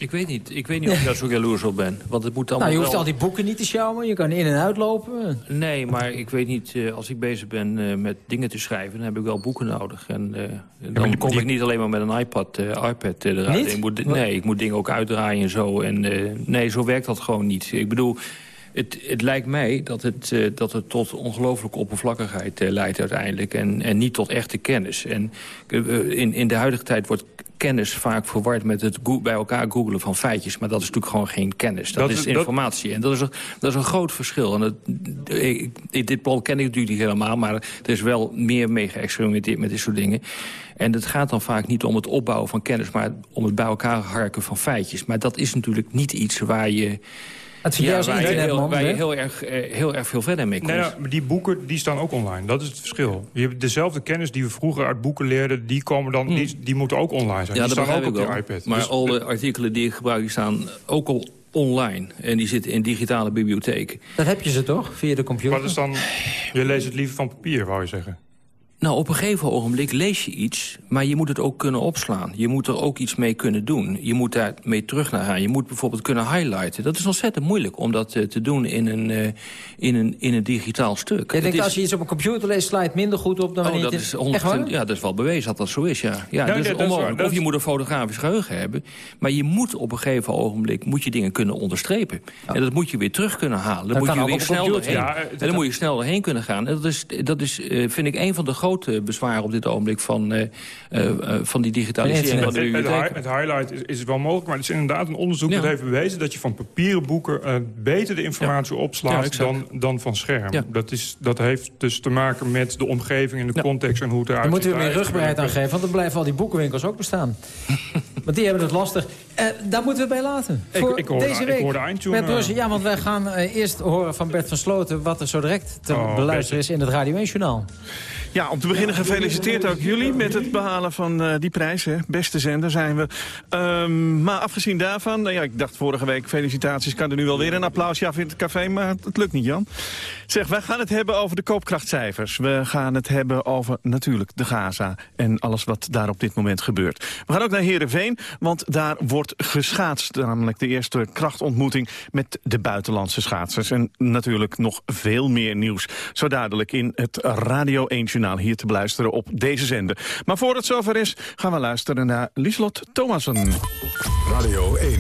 Ik weet niet. Ik weet niet of ik daar zo jaloers op ben. Want het moet allemaal nou, je hoeft wel... al die boeken niet te sjouwen. Je kan in- en uitlopen. Nee, maar ik weet niet... Uh, als ik bezig ben uh, met dingen te schrijven... dan heb ik wel boeken nodig. En uh, dan ja, kom die... ik niet alleen maar met een iPad, iPad eruit. Ik moet, nee, ik moet dingen ook uitdraaien en zo. En, nee, zo werkt dat gewoon niet. Ik bedoel... Het, het, lijkt mij dat het, uh, dat het tot ongelooflijke oppervlakkigheid uh, leidt uiteindelijk. En, en niet tot echte kennis. En uh, in, in de huidige tijd wordt kennis vaak verward met het bij elkaar googelen van feitjes. Maar dat is natuurlijk gewoon geen kennis. Dat, dat is informatie. Dat... En dat is, een, dat is een groot verschil. En ik, dit plan ken ik natuurlijk niet helemaal. Maar er is wel meer mee geëxperimenteerd met dit soort dingen. En het gaat dan vaak niet om het opbouwen van kennis... maar om het bij elkaar harken van feitjes. Maar dat is natuurlijk niet iets waar je... Het ja, waar, je heel, waar je heel erg, uh, heel erg veel verder mee komt. Nee, nou, maar die boeken die staan ook online. Dat is het verschil. Je hebt dezelfde kennis die we vroeger uit boeken leerden... die, komen dan, Hmm. die, die moeten ook online zijn. Ja, die dat staan ook op je iPad. Maar dus, al de artikelen die ik gebruik die staan ook al online. En die zitten in digitale bibliotheken. Dat heb je ze toch, via de computer? Is dan... Je leest het liever van papier, wou je zeggen? Nou, op een gegeven ogenblik lees je iets, maar je moet het ook kunnen opslaan. Je moet er ook iets mee kunnen doen. Je moet daar mee terug naar gaan. Je moet bijvoorbeeld kunnen highlighten. Dat is ontzettend moeilijk om dat uh, te doen in een, uh, in een, in een digitaal stuk. Je denkt, is... als je iets op een computer leest, sla je het minder goed op dan wanneer oh, dat het... is 100%, Ja, dat is wel bewezen dat dat zo is, ja. ja nee, dat is nee, onmogelijk. Dat of je moet een fotografisch geheugen hebben. Maar je moet op een gegeven ogenblik moet je dingen kunnen onderstrepen. En dat moet je weer terug kunnen halen. Dan, dat moet je weer snel doorheen. Ja, en dan moet je snel doorheen kunnen gaan. En dat is, dat is vind ik, een van de grote bezwaren op dit ogenblik van, uh, uh, van die digitalisering van de bibliotheek. Het, het, highlight is, is wel mogelijk, maar het is inderdaad een onderzoek ja. dat heeft bewezen dat je van papieren boeken uh, beter de informatie ja. opslaat ja, dan, dan van scherm. Dat, is, dat heeft dus te maken met de omgeving en de context en hoe het eruit ziet. Daar moeten we meer rugbaarheid aan geven, want dan blijven al die boekenwinkels ook bestaan. Want die hebben het lastig. Eh, daar moeten we bij laten. Ik- Voor ik hoorde- deze ik week. hoorde Brussen, eh. ja, want wij gaan eh, eerst horen van Bert van Sloten... wat er zo direct te Oh, beluisteren is in het Radio 1-journaal. Ja, om te beginnen gefeliciteerd ook jullie met het behalen van eh, die prijs. Beste zender zijn we. Ehm, maar afgezien daarvan, nou ja, ik dacht vorige week felicitaties, kan er nu wel weer een applaus. Ja, vindt het café, maar het lukt niet, Jan. Zeg, wij gaan het hebben over de koopkrachtcijfers. We gaan het hebben over natuurlijk de Gaza en alles wat daar op dit moment gebeurt. We gaan ook naar Heerenveen, want daar wordt geschaatst. Namelijk de eerste krachtontmoeting met de buitenlandse schaatsers. En natuurlijk nog veel meer nieuws. Zo dadelijk in het Radio 1 Hier te beluisteren op deze zender. Maar voor het zover is, gaan we luisteren naar Lieslot Thomassen. Radio 1,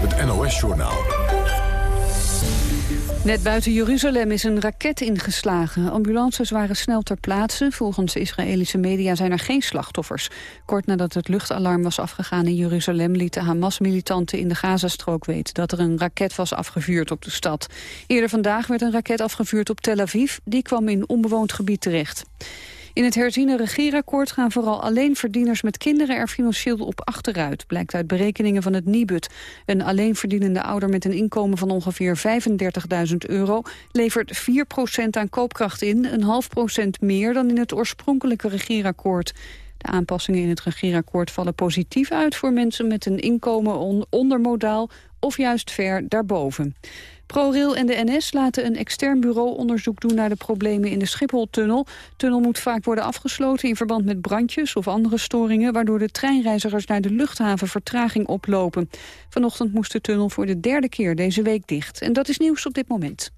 het NOS-journaal. Net buiten Jeruzalem is een raket ingeslagen. Ambulances waren snel ter plaatse. Volgens Israëlische media zijn er geen slachtoffers. Kort nadat het luchtalarm was afgegaan in Jeruzalem... lieten Hamas-militanten in de Gazastrook weten... dat er een raket was afgevuurd op de stad. Eerder vandaag werd een raket afgevuurd op Tel Aviv. Die kwam in onbewoond gebied terecht. In het herziene regeerakkoord gaan vooral alleenverdieners met kinderen er financieel op achteruit, blijkt uit berekeningen van het Nibud. Een alleenverdienende ouder met een inkomen van ongeveer 35.000 euro levert 4% aan koopkracht in, een half procent meer dan in het oorspronkelijke regeerakkoord. De aanpassingen in het regeerakkoord vallen positief uit voor mensen met een inkomen on onder modaal of juist ver daarboven. ProRail en de NS laten een extern bureau onderzoek doen naar de problemen in de Schipholtunnel. Tunnel moet vaak worden afgesloten in verband met brandjes of andere storingen, waardoor de treinreizigers naar de luchthaven vertraging oplopen. Vanochtend moest de tunnel voor de derde keer deze week dicht. En dat is nieuws op dit moment.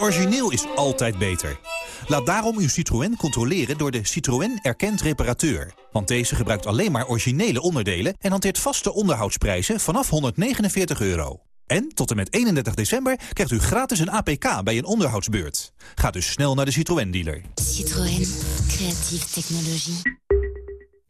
Het origineel is altijd beter. Laat daarom uw Citroën controleren door de Citroën Erkend Reparateur. Want deze gebruikt alleen maar originele onderdelen... en hanteert vaste onderhoudsprijzen vanaf 149 euro. En tot en met 31 december krijgt u gratis een APK bij een onderhoudsbeurt. Ga dus snel naar de Citroën-dealer. Citroën. Creatieve technologie.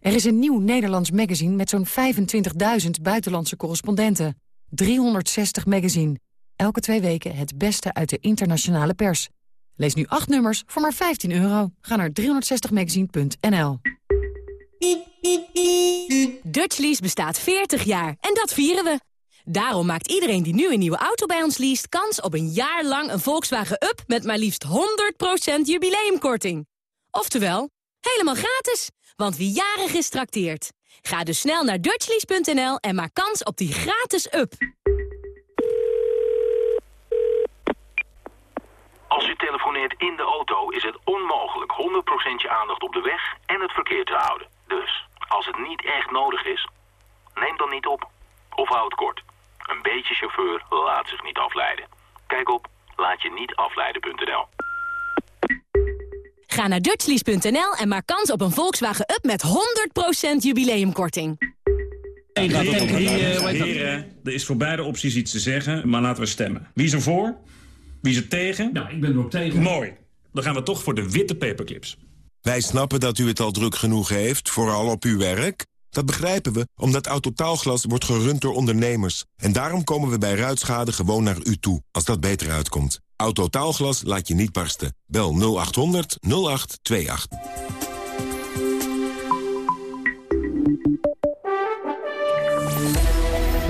Er is een nieuw Nederlands magazine met zo'n 25.000 buitenlandse correspondenten. 360 magazine. Elke twee weken het beste uit de internationale pers. Lees nu acht nummers voor maar 15 euro. Ga naar 360magazine.nl Dutchlease bestaat 40 jaar en dat vieren we. Daarom maakt iedereen die nu een nieuwe auto bij ons leest... kans op een jaar lang een Volkswagen Up met maar liefst 100% jubileumkorting. Oftewel, helemaal gratis, want wie jarig is trakteert. Ga dus snel naar dutchlease.nl en maak kans op die gratis Up. Als u telefoneert in de auto is het onmogelijk 100% je aandacht op de weg en het verkeer te houden. Dus, als het niet echt nodig is, neem dan niet op. Of houd het kort. Een beetje chauffeur laat zich niet afleiden. Kijk op laatje-niet-afleiden.nl. Ga naar dutchlease.nl en maak kans op een Volkswagen Up met 100% jubileumkorting. Heren, er is voor beide opties iets te zeggen, maar laten we stemmen. Wie is er voor? Wie is er tegen? Nou, ik ben er ook tegen. Mooi. Dan gaan we toch voor de witte paperclips. Wij snappen dat u het al druk genoeg heeft, vooral op uw werk. Dat begrijpen we, omdat Autotaalglas wordt gerund door ondernemers. En daarom komen we bij ruitschade gewoon naar u toe, als dat beter uitkomt. Autotaalglas laat je niet barsten. Bel 0800 0828.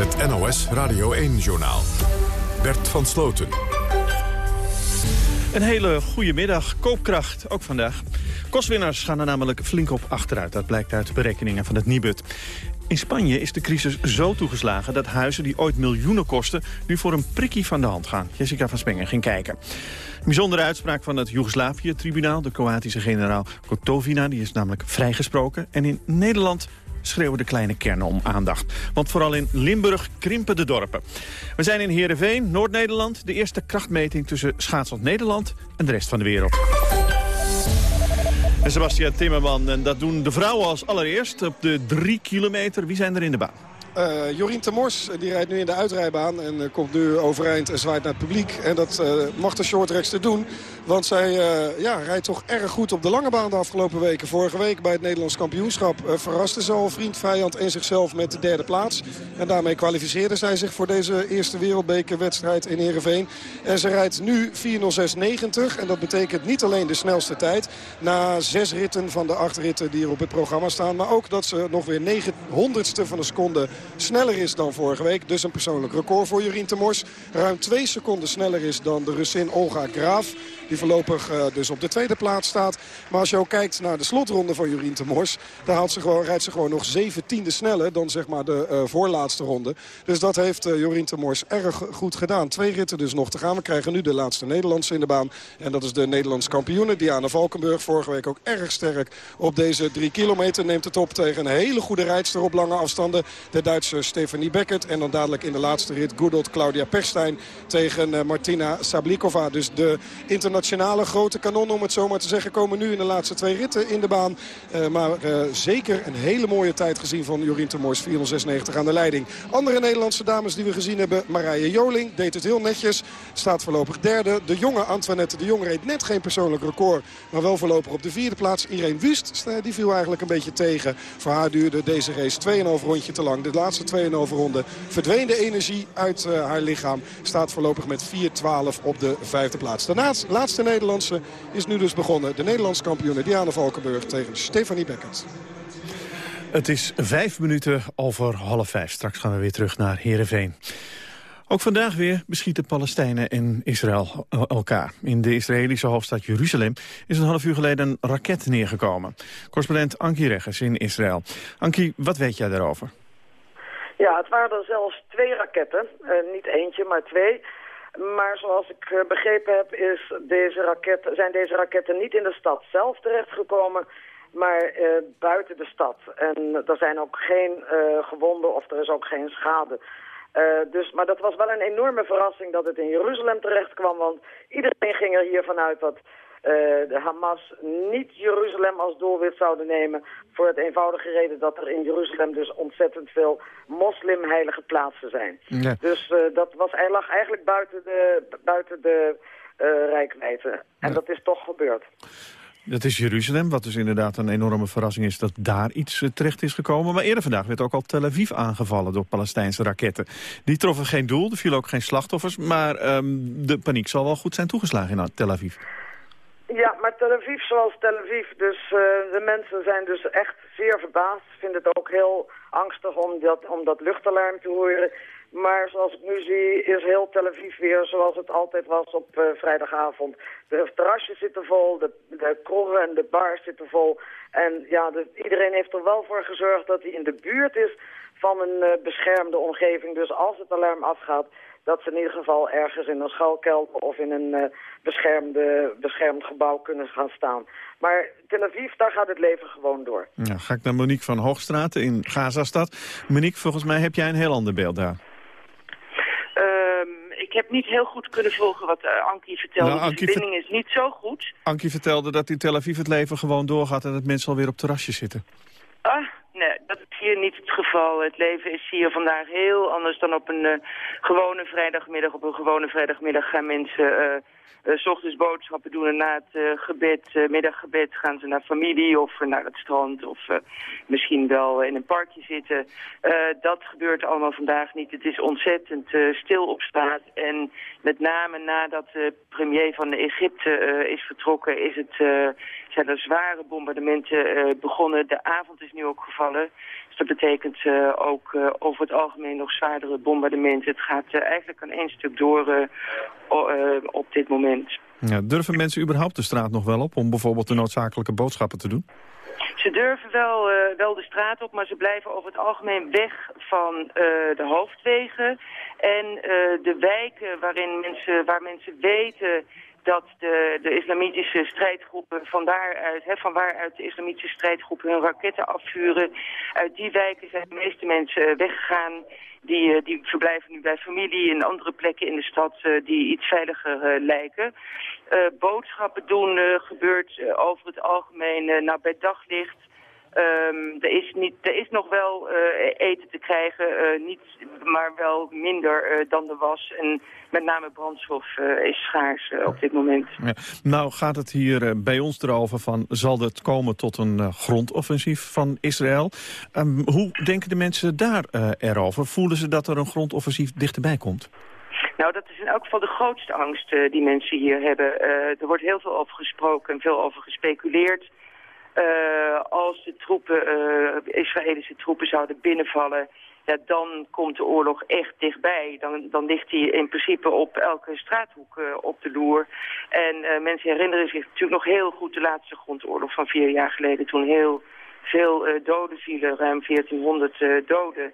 Het NOS Radio 1-journaal. Bert van Sloten. Een hele goede middag. Koopkracht, ook vandaag. Kostwinnaars gaan er namelijk flink op achteruit. Dat blijkt uit berekeningen van het Nibud. In Spanje is de crisis zo toegeslagen dat huizen die ooit miljoenen kosten... nu voor een prikkie van de hand gaan. Jessica van Spengen ging kijken. Een bijzondere uitspraak van het Joegoslavië-tribunaal. De Kroatische generaal Gotovina die is namelijk vrijgesproken. En in Nederland schreeuwen de kleine kernen om aandacht. Want vooral in Limburg krimpen de dorpen. We zijn in Heerenveen, Noord-Nederland. De eerste krachtmeting tussen schaatsland Nederland en de rest van de wereld. En Sebastian Timmerman, en dat doen de vrouwen als allereerst. Op de drie kilometer, wie zijn er in de baan? Uh, Jorien Temors die rijdt nu in de uitrijbaan en uh, komt nu overeind en zwaait naar het publiek. En dat mag de shorttrackster doen. Want zij ja, rijdt toch erg goed op de lange baan de afgelopen weken. Vorige week bij het Nederlands kampioenschap verraste ze al vriend, vijand en zichzelf met de derde plaats. En daarmee kwalificeerde zij zich voor deze eerste wereldbekerwedstrijd in Heerenveen. En ze rijdt nu 4.06.90 en dat betekent niet alleen de snelste tijd. Na zes ritten van de acht ritten die er op het programma staan. Maar ook dat ze nog weer 900ste van een seconde sneller is dan vorige week. Dus een persoonlijk record voor Jurien Temors. Ruim twee seconden sneller is dan de Russin Olga Graaf. Die voorlopig uh, dus op de tweede plaats staat. Maar als je ook kijkt naar de slotronde van Jurien Temors... daar haalt ze gewoon, rijdt ze gewoon nog zeventiende sneller dan zeg maar de uh, voorlaatste ronde. Dus dat heeft uh, Jorien Temors erg goed gedaan. Twee ritten dus nog te gaan. We krijgen nu de laatste Nederlandse in de baan. En dat is de Nederlands kampioene Diana Valkenburg. Vorige week ook erg sterk op deze drie kilometer. Neemt het op tegen een hele goede rijdster op lange afstanden. De Duitse Stefanie Beckert. En dan dadelijk in de laatste rit Goodot Claudia Perstijn tegen Martina Sablikova. Dus de internationale grote kanon, om het zo maar te zeggen, komen nu in de laatste twee ritten in de baan. Uh, maar uh, zeker een hele mooie tijd gezien van Jorien Temors, 496 aan de leiding. Andere Nederlandse dames die we gezien hebben, Marije Joling, deed het heel netjes. Staat voorlopig derde. De jonge Antoinette de Jong reed net geen persoonlijk record, maar wel voorlopig op de vierde plaats. Irene Wust, die viel eigenlijk een beetje tegen. Voor haar duurde deze race 2,5 rondje te lang. Laatste 2,5 ronde verdween de energie uit uh, haar lichaam. Staat voorlopig met 4-12 op de vijfde plaats. Daarnaast, laatste Nederlandse is nu dus begonnen. De Nederlandse kampioen Diana Valkenburg tegen Stefanie Beckert. Het is vijf minuten over half vijf. Straks gaan we weer terug naar Heerenveen. Ook vandaag weer beschieten Palestijnen en Israël elkaar. In de Israëlische hoofdstad Jeruzalem is een half uur geleden een raket neergekomen. Correspondent Anki Reggers in Israël. Anki, wat weet jij daarover? Ja, het waren er zelfs twee raketten. Uh, niet eentje, maar twee. Maar zoals ik uh, begrepen heb, is deze raket, zijn deze raketten niet in de stad zelf terechtgekomen, maar uh, buiten de stad. En er zijn ook geen gewonden of er is ook geen schade. dus, maar dat was wel een enorme verrassing dat het in Jeruzalem terecht kwam, want iedereen ging er hier vanuit dat de Hamas niet Jeruzalem als doelwit zouden nemen... voor het eenvoudige reden dat er in Jeruzalem dus ontzettend veel moslimheilige plaatsen zijn. Ja. Dus uh, dat was, hij lag eigenlijk buiten de, buiten de uh, rijkwijde. En ja. dat is toch gebeurd. Dat is Jeruzalem, wat dus inderdaad een enorme verrassing is dat daar iets terecht is gekomen. Maar eerder vandaag werd ook al Tel Aviv aangevallen door Palestijnse raketten. Die troffen geen doel, er vielen ook geen slachtoffers, maar um, de paniek zal wel goed zijn toegeslagen in Tel Aviv. Ja, maar Tel Aviv zoals Tel Aviv. Dus uh, de mensen zijn dus echt zeer verbaasd. Vinden het ook heel angstig om dat, om dat luchtalarm te horen. Maar zoals ik nu zie is heel Tel Aviv weer zoals het altijd was op uh, vrijdagavond. De terrasjes zitten vol, de, de kroegen en de bars zitten vol. En ja, de, iedereen heeft er wel voor gezorgd dat hij in de buurt is van een uh, beschermde omgeving. Dus als het alarm afgaat, dat ze in ieder geval ergens in een schuilkelder of in een uh, beschermde, beschermd gebouw kunnen gaan staan. Maar Tel Aviv, daar gaat het leven gewoon door. Ja, ga ik naar Monique van Hoogstraat in Gazastad. Monique, volgens mij heb jij een heel ander beeld daar. Um, ik heb niet heel goed kunnen volgen wat uh, Ankie vertelde. Nou, Ankie de verbinding ver... is niet zo goed. Ankie vertelde dat in Tel Aviv het leven gewoon doorgaat... en dat mensen alweer op terrasjes zitten. Ah, nee, dat is hier niet het geval. Het leven is hier vandaag heel anders dan op een uh, gewone vrijdagmiddag. Op een gewone vrijdagmiddag gaan mensen... Uh, uh, s ochtends boodschappen doen en na het gebed, middaggebed gaan ze naar familie of naar het strand of misschien wel in een parkje zitten. dat gebeurt allemaal vandaag niet. Het is ontzettend stil op straat en met name nadat de premier van Egypte is vertrokken is het, zijn er zware bombardementen begonnen. De avond is nu ook gevallen. Dus dat betekent ook over het algemeen nog zwaardere bombardementen. Het gaat eigenlijk aan één stuk door op dit moment. Ja, durven mensen überhaupt de straat nog wel op om bijvoorbeeld de noodzakelijke boodschappen te doen? Ze durven wel, uh, wel de straat op, maar ze blijven over het algemeen weg van uh, de hoofdwegen. En uh, de wijken waarin mensen, waar mensen weten dat de, de islamitische strijdgroepen van daaruit, van waaruit de islamitische strijdgroepen hun raketten afvuren, uit die wijken zijn de meeste mensen weggegaan. Die, uh, die verblijven nu bij familie in andere plekken in de stad uh, die iets veiliger uh, lijken. boodschappen doen gebeurt over het algemeen nou, bij daglicht. Ehm, er, is niet, er is nog wel eh, eten te krijgen, eh, niet, maar wel minder eh, dan er was. En met name brandstof is schaars op dit moment. Ja. Nou gaat het hier bij ons erover van... zal het komen tot een grondoffensief van Israël? Ehm, hoe denken de mensen daar erover? Voelen ze dat er een grondoffensief dichterbij komt? Nou, dat is in elk geval de grootste angst die mensen hier hebben. Er wordt heel veel over gesproken en veel over gespeculeerd. Eh, als de troepen, eh, Israëlische troepen zouden binnenvallen, ja, dan komt de oorlog echt dichtbij. Dan, dan ligt hij in principe op elke straathoek eh, op de loer. En mensen herinneren zich natuurlijk nog heel goed de laatste grondoorlog van vier jaar geleden, toen heel veel doden vielen, ruim 1400 eh, doden.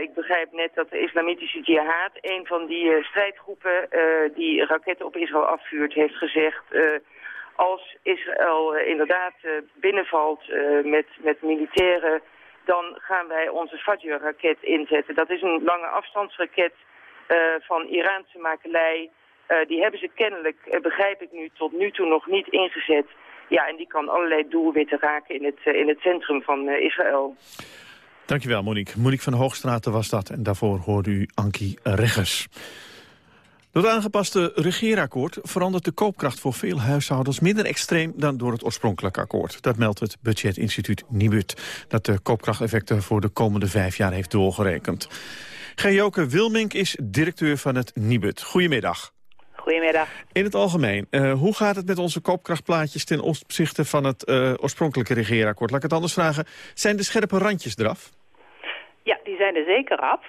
Ik begrijp net dat de islamitische jihad, een van die strijdgroepen die raketten op Israël afvuurt, heeft gezegd... als Israël eh, inderdaad eh, binnenvalt eh, met, met militairen, dan gaan wij onze Fajr-raket inzetten. Dat is een lange afstandsraket van Iraanse makelij. Die hebben ze kennelijk, begrijp ik nu, tot nu toe nog niet ingezet. Ja, en die kan allerlei doelwitten raken in het, in het centrum van Israël. Dankjewel Monique. Monique van Hoogstraten was dat en daarvoor hoorde u Ankie Reggers. Door het aangepaste regeerakkoord verandert de koopkracht voor veel huishoudens minder extreem dan door het oorspronkelijke akkoord. Dat meldt het budgetinstituut Nibud, dat de koopkrachteffecten voor de komende vijf jaar heeft doorgerekend. Gejoke Wilmink is directeur van het Nibud. Goedemiddag. Goedemiddag. In het algemeen, eh, hoe gaat het met onze koopkrachtplaatjes ten opzichte van het eh, oorspronkelijke regeerakkoord? Laat ik het anders vragen. Zijn de scherpe randjes eraf? Ja, die zijn er zeker af.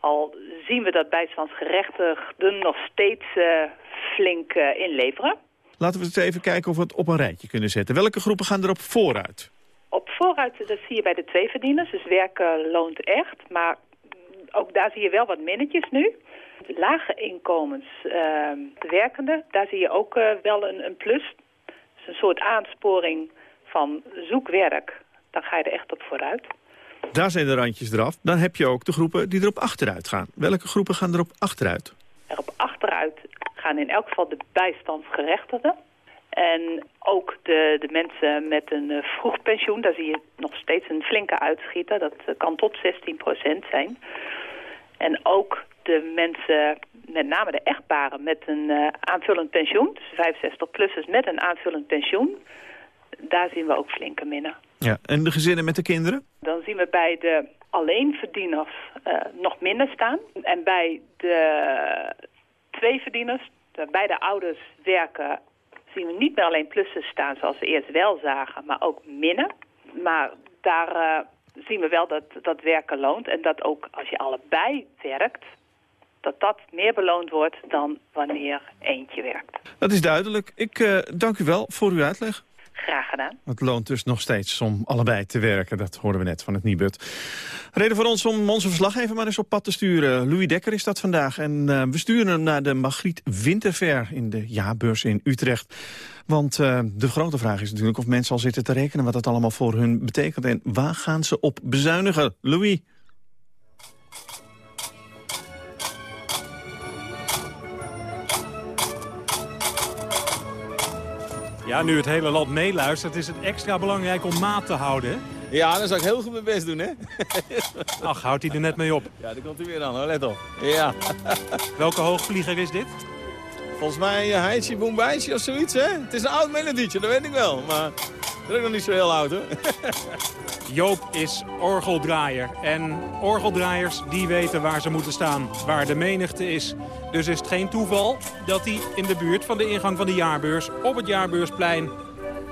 Al zien we dat bijstandsgerechtigden nog steeds eh, flink eh, inleveren. Laten we eens even kijken of we het op een rijtje kunnen zetten. Welke groepen gaan erop vooruit? Op vooruit, dat zie je bij de tweeverdieners, dus werken loont echt. Maar ook daar zie je wel wat minnetjes nu. Lage inkomens, werkenden, daar zie je ook wel een, een plus. Dus een soort aansporing van zoek werk. Dan ga je er echt op vooruit. Daar zijn de randjes eraf. Dan heb je ook de groepen die erop achteruit gaan. Welke groepen gaan erop achteruit? Erop achteruit gaan in elk geval de bijstandsgerechtigden. En ook de, de mensen met een eh, vroeg pensioen, daar zie je nog steeds een flinke uitschieter. Dat eh, kan tot 16% zijn. En ook de mensen, met name de echtparen met een eh, aanvullend pensioen. Dus 65-plussers met een aanvullend pensioen. Daar zien we ook flinke minnen. Ja. En de gezinnen met de kinderen? Dan zien we bij de alleenverdieners eh, nog minder staan. En bij de tweeverdieners, de beide ouders werken, zien we niet meer alleen plussen staan zoals we eerst wel zagen, maar ook minnen. Maar daar eh, zien we wel dat dat werken loont en dat ook als je allebei werkt, dat dat meer beloond wordt dan wanneer eentje werkt. Dat is duidelijk. Ik eh, dank u wel voor uw uitleg. Graag gedaan. Het loont dus nog steeds om allebei te werken. Dat hoorden we net van het Nibud. Reden voor ons om onze verslaggever maar eens op pad te sturen. Louis Dekker is dat vandaag. En uh, we sturen hem naar de Magriet Winterver in de jaarbeurs in Utrecht. Want uh, de grote vraag is natuurlijk of mensen al zitten te rekenen... wat dat allemaal voor hun betekent. En waar gaan ze op bezuinigen? Louis. Ja, nu het hele land meeluistert, is het extra belangrijk om maat te houden. Ja, dan zou ik heel goed mijn best doen, hè? Ach, houdt hij er net mee op. Ja, daar komt hij weer aan, hoor. Let op. Ja. Welke hoogvlieger is dit? Volgens mij uh, Heitje Boombeitje of zoiets, hè? Het is een oud melodietje, dat weet ik wel. Maar dat is nog niet zo heel oud, hoor. Joop is orgeldraaier. En orgeldraaiers die weten waar ze moeten staan, waar de menigte is. Dus is het geen toeval dat hij in de buurt van de ingang van de jaarbeurs... op het jaarbeursplein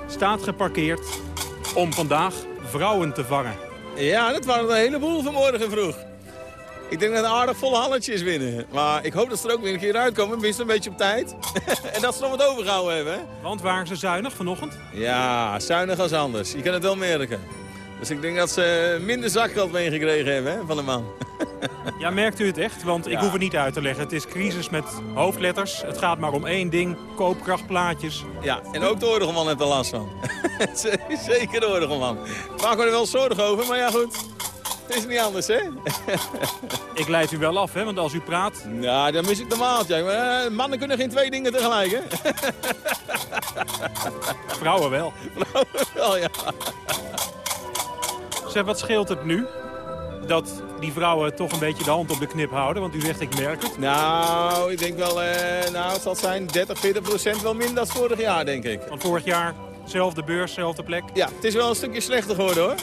staat geparkeerd om vandaag vrouwen te vangen. Ja, dat waren er een heleboel vanmorgen vroeg. Ik denk dat een aardig volle halletje is binnen. Maar ik hoop dat ze er ook weer een keer uitkomen. Minstens een beetje op tijd. en dat ze nog wat overgehouden hebben, hè? Want waren ze zuinig vanochtend? Ja, zuinig als anders. Je kan het wel merken. Dus ik denk dat ze minder zakgeld meegekregen hebben hè, van de man. Ja, merkt u het echt? Want ik Ja. hoef het niet uit te leggen. Het is crisis met hoofdletters. Het gaat maar om één ding, koopkrachtplaatjes. Ja, en ook de orgelman heeft er last van. Zeker de orgelman. Maak me er wel zorgen over, maar ja goed. Het is niet anders, hè? Ik leid u wel af, hè, want als u praat... Ja, dan mis ik de maaltje. Maar, eh, mannen kunnen geen twee dingen tegelijk, hè? Vrouwen wel. Vrouwen wel, ja. Zeg, wat scheelt het nu? Dat die vrouwen toch een beetje de hand op de knip houden? Want u zegt, ik merk het. Nou, ik denk wel, eh, nou, het zal zijn 30, 40 procent wel minder dan vorig jaar, denk ik. Want vorig jaar, zelfde beurs, zelfde plek. Ja, het is wel een stukje slechter geworden, hoor.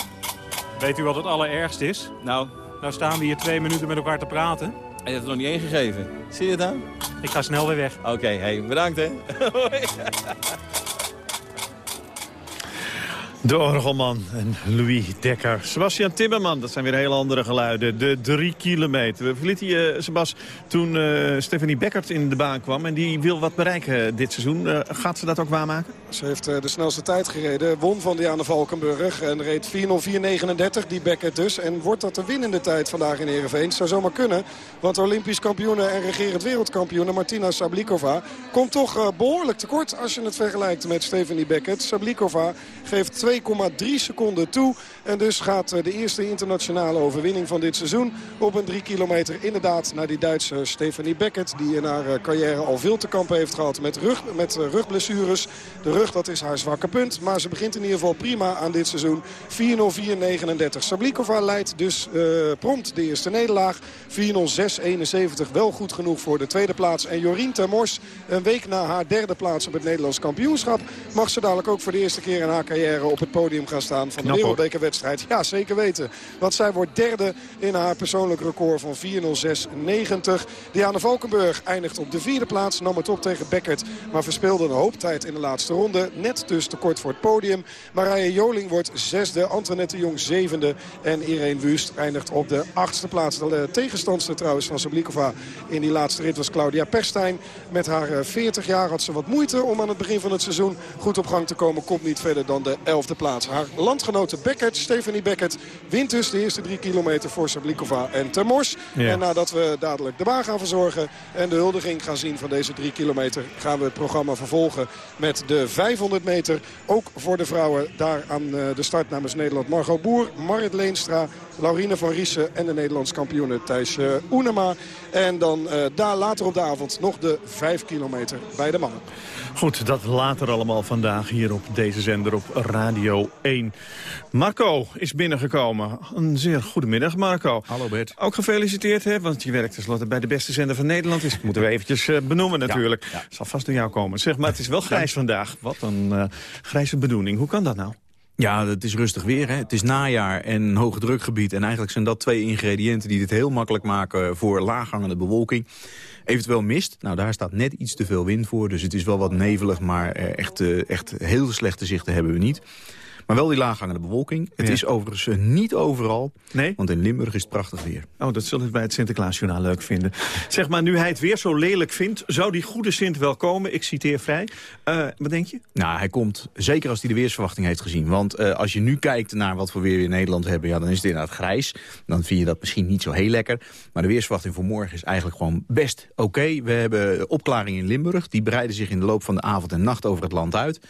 Weet u wat het allerergst is? Nou? Nou staan we hier twee minuten met elkaar te praten. En je hebt er nog niet één gegeven. Zie je het nou? Ik ga snel weer weg. Oké, hey, bedankt, hè. De Orgelman en Louis Dekker. Sebastian Timmerman, dat zijn weer hele andere geluiden. De drie kilometer. We verlieten je, Sebas, toen uh, Stephanie Beckert in de baan kwam. En die wil wat bereiken dit seizoen. Uh, gaat ze dat ook waarmaken? Ze heeft de snelste tijd gereden. Won van Diana Valkenburg. En reed 4.04.39, die Beckert dus. En wordt dat de winnende tijd vandaag in Ereveen? Zou zomaar kunnen. Want Olympisch kampioene en regerend wereldkampioene Martina Sablikova... komt toch behoorlijk tekort als je het vergelijkt met Stephanie Beckert. Sablikova geeft 2,3 seconden toe. En dus gaat de eerste internationale overwinning van dit seizoen op een 3 kilometer inderdaad naar die Duitse Stephanie Beckett. Die in haar carrière al veel te kampen heeft gehad met, rug, met rugblessures. De rug dat is haar zwakke punt. Maar ze begint in ieder geval prima aan dit seizoen. 4.04.39. Sablikova leidt dus uh, prompt de eerste nederlaag. 4.06.71 wel goed genoeg voor de tweede plaats. En Jorien Termors, een week na haar derde plaats op het Nederlands kampioenschap... mag ze dadelijk ook voor de eerste keer in haar carrière op het podium gaan staan van de Knap, Ja, zeker weten. Want zij wordt derde in haar persoonlijk record van 4.06.90. Diana Valkenburg eindigt op de vierde plaats. Nam het op tegen Beckert. Maar verspeelde een hoop tijd in de laatste ronde. Net dus tekort voor het podium. Marije Joling wordt zesde. Antoinette Jong zevende. En Irene Wust eindigt op de achtste plaats. De eh, tegenstandster trouwens van Sablikova in die laatste rit was Claudia Perstijn. Met haar eh, 40 jaar had ze wat moeite om aan het begin van het seizoen goed op gang te komen. Komt niet verder dan de elfde plaats. Haar landgenote Beckert, Stephanie Beckert, wint dus de eerste drie kilometer voor Sablikova en Termors. Ja. En nadat we dadelijk de baan gaan verzorgen en de huldiging gaan zien van deze drie kilometer... gaan we het programma vervolgen met de 500 meter. Ook voor de vrouwen daar aan eh, de start namens Nederland. Margot Boer, Marit Leenstra, Laurine van Riesen en de Nederlands kampioene Thijs eh, Oenema. En dan eh, daar later op de avond nog de 5 kilometer bij de mannen. Goed, dat later allemaal vandaag hier op deze zender op Radio 1. Marco is binnengekomen. Een zeer goede middag, Marco. Hallo Bert. Ook gefeliciteerd, hè? want je werkt tenslotte bij de beste zender van Nederland. Dus dat moeten we eventjes eh, benoemen natuurlijk. ja. Zal vast door jou komen. Zeg maar, het is wel grijs vandaag. Wat een eh, grijze bedoeling. Hoe kan dat nou? Ja, het is rustig weer. Hè. Het is najaar en hoge drukgebied. En eigenlijk zijn dat twee ingrediënten die het heel makkelijk maken voor laaghangende bewolking. Eventueel mist. Nou, daar staat net iets te veel wind voor. Dus het is wel wat nevelig, maar eh, echt, echt heel slechte zichten hebben we niet. Maar wel die laaghangende bewolking. Het Ja. is overigens eh, niet overal. Nee? Want in Limburg is het prachtig weer. Oh, dat zullen we bij het Sinterklaasjournaal leuk vinden. Zeg maar, nu hij het weer zo lelijk vindt... zou die goede Sint wel komen? Ik citeer vrij. Eh, wat denk je? Nou, hij komt zeker als hij de weersverwachting heeft gezien. Want eh, als je nu kijkt naar wat voor weer we in Nederland hebben... Ja, dan is het inderdaad grijs. Dan vind je dat misschien niet zo heel lekker. Maar de weersverwachting voor morgen is eigenlijk gewoon best oké. We hebben opklaringen in Limburg. Die breiden zich in de loop van de avond en nacht over het land uit.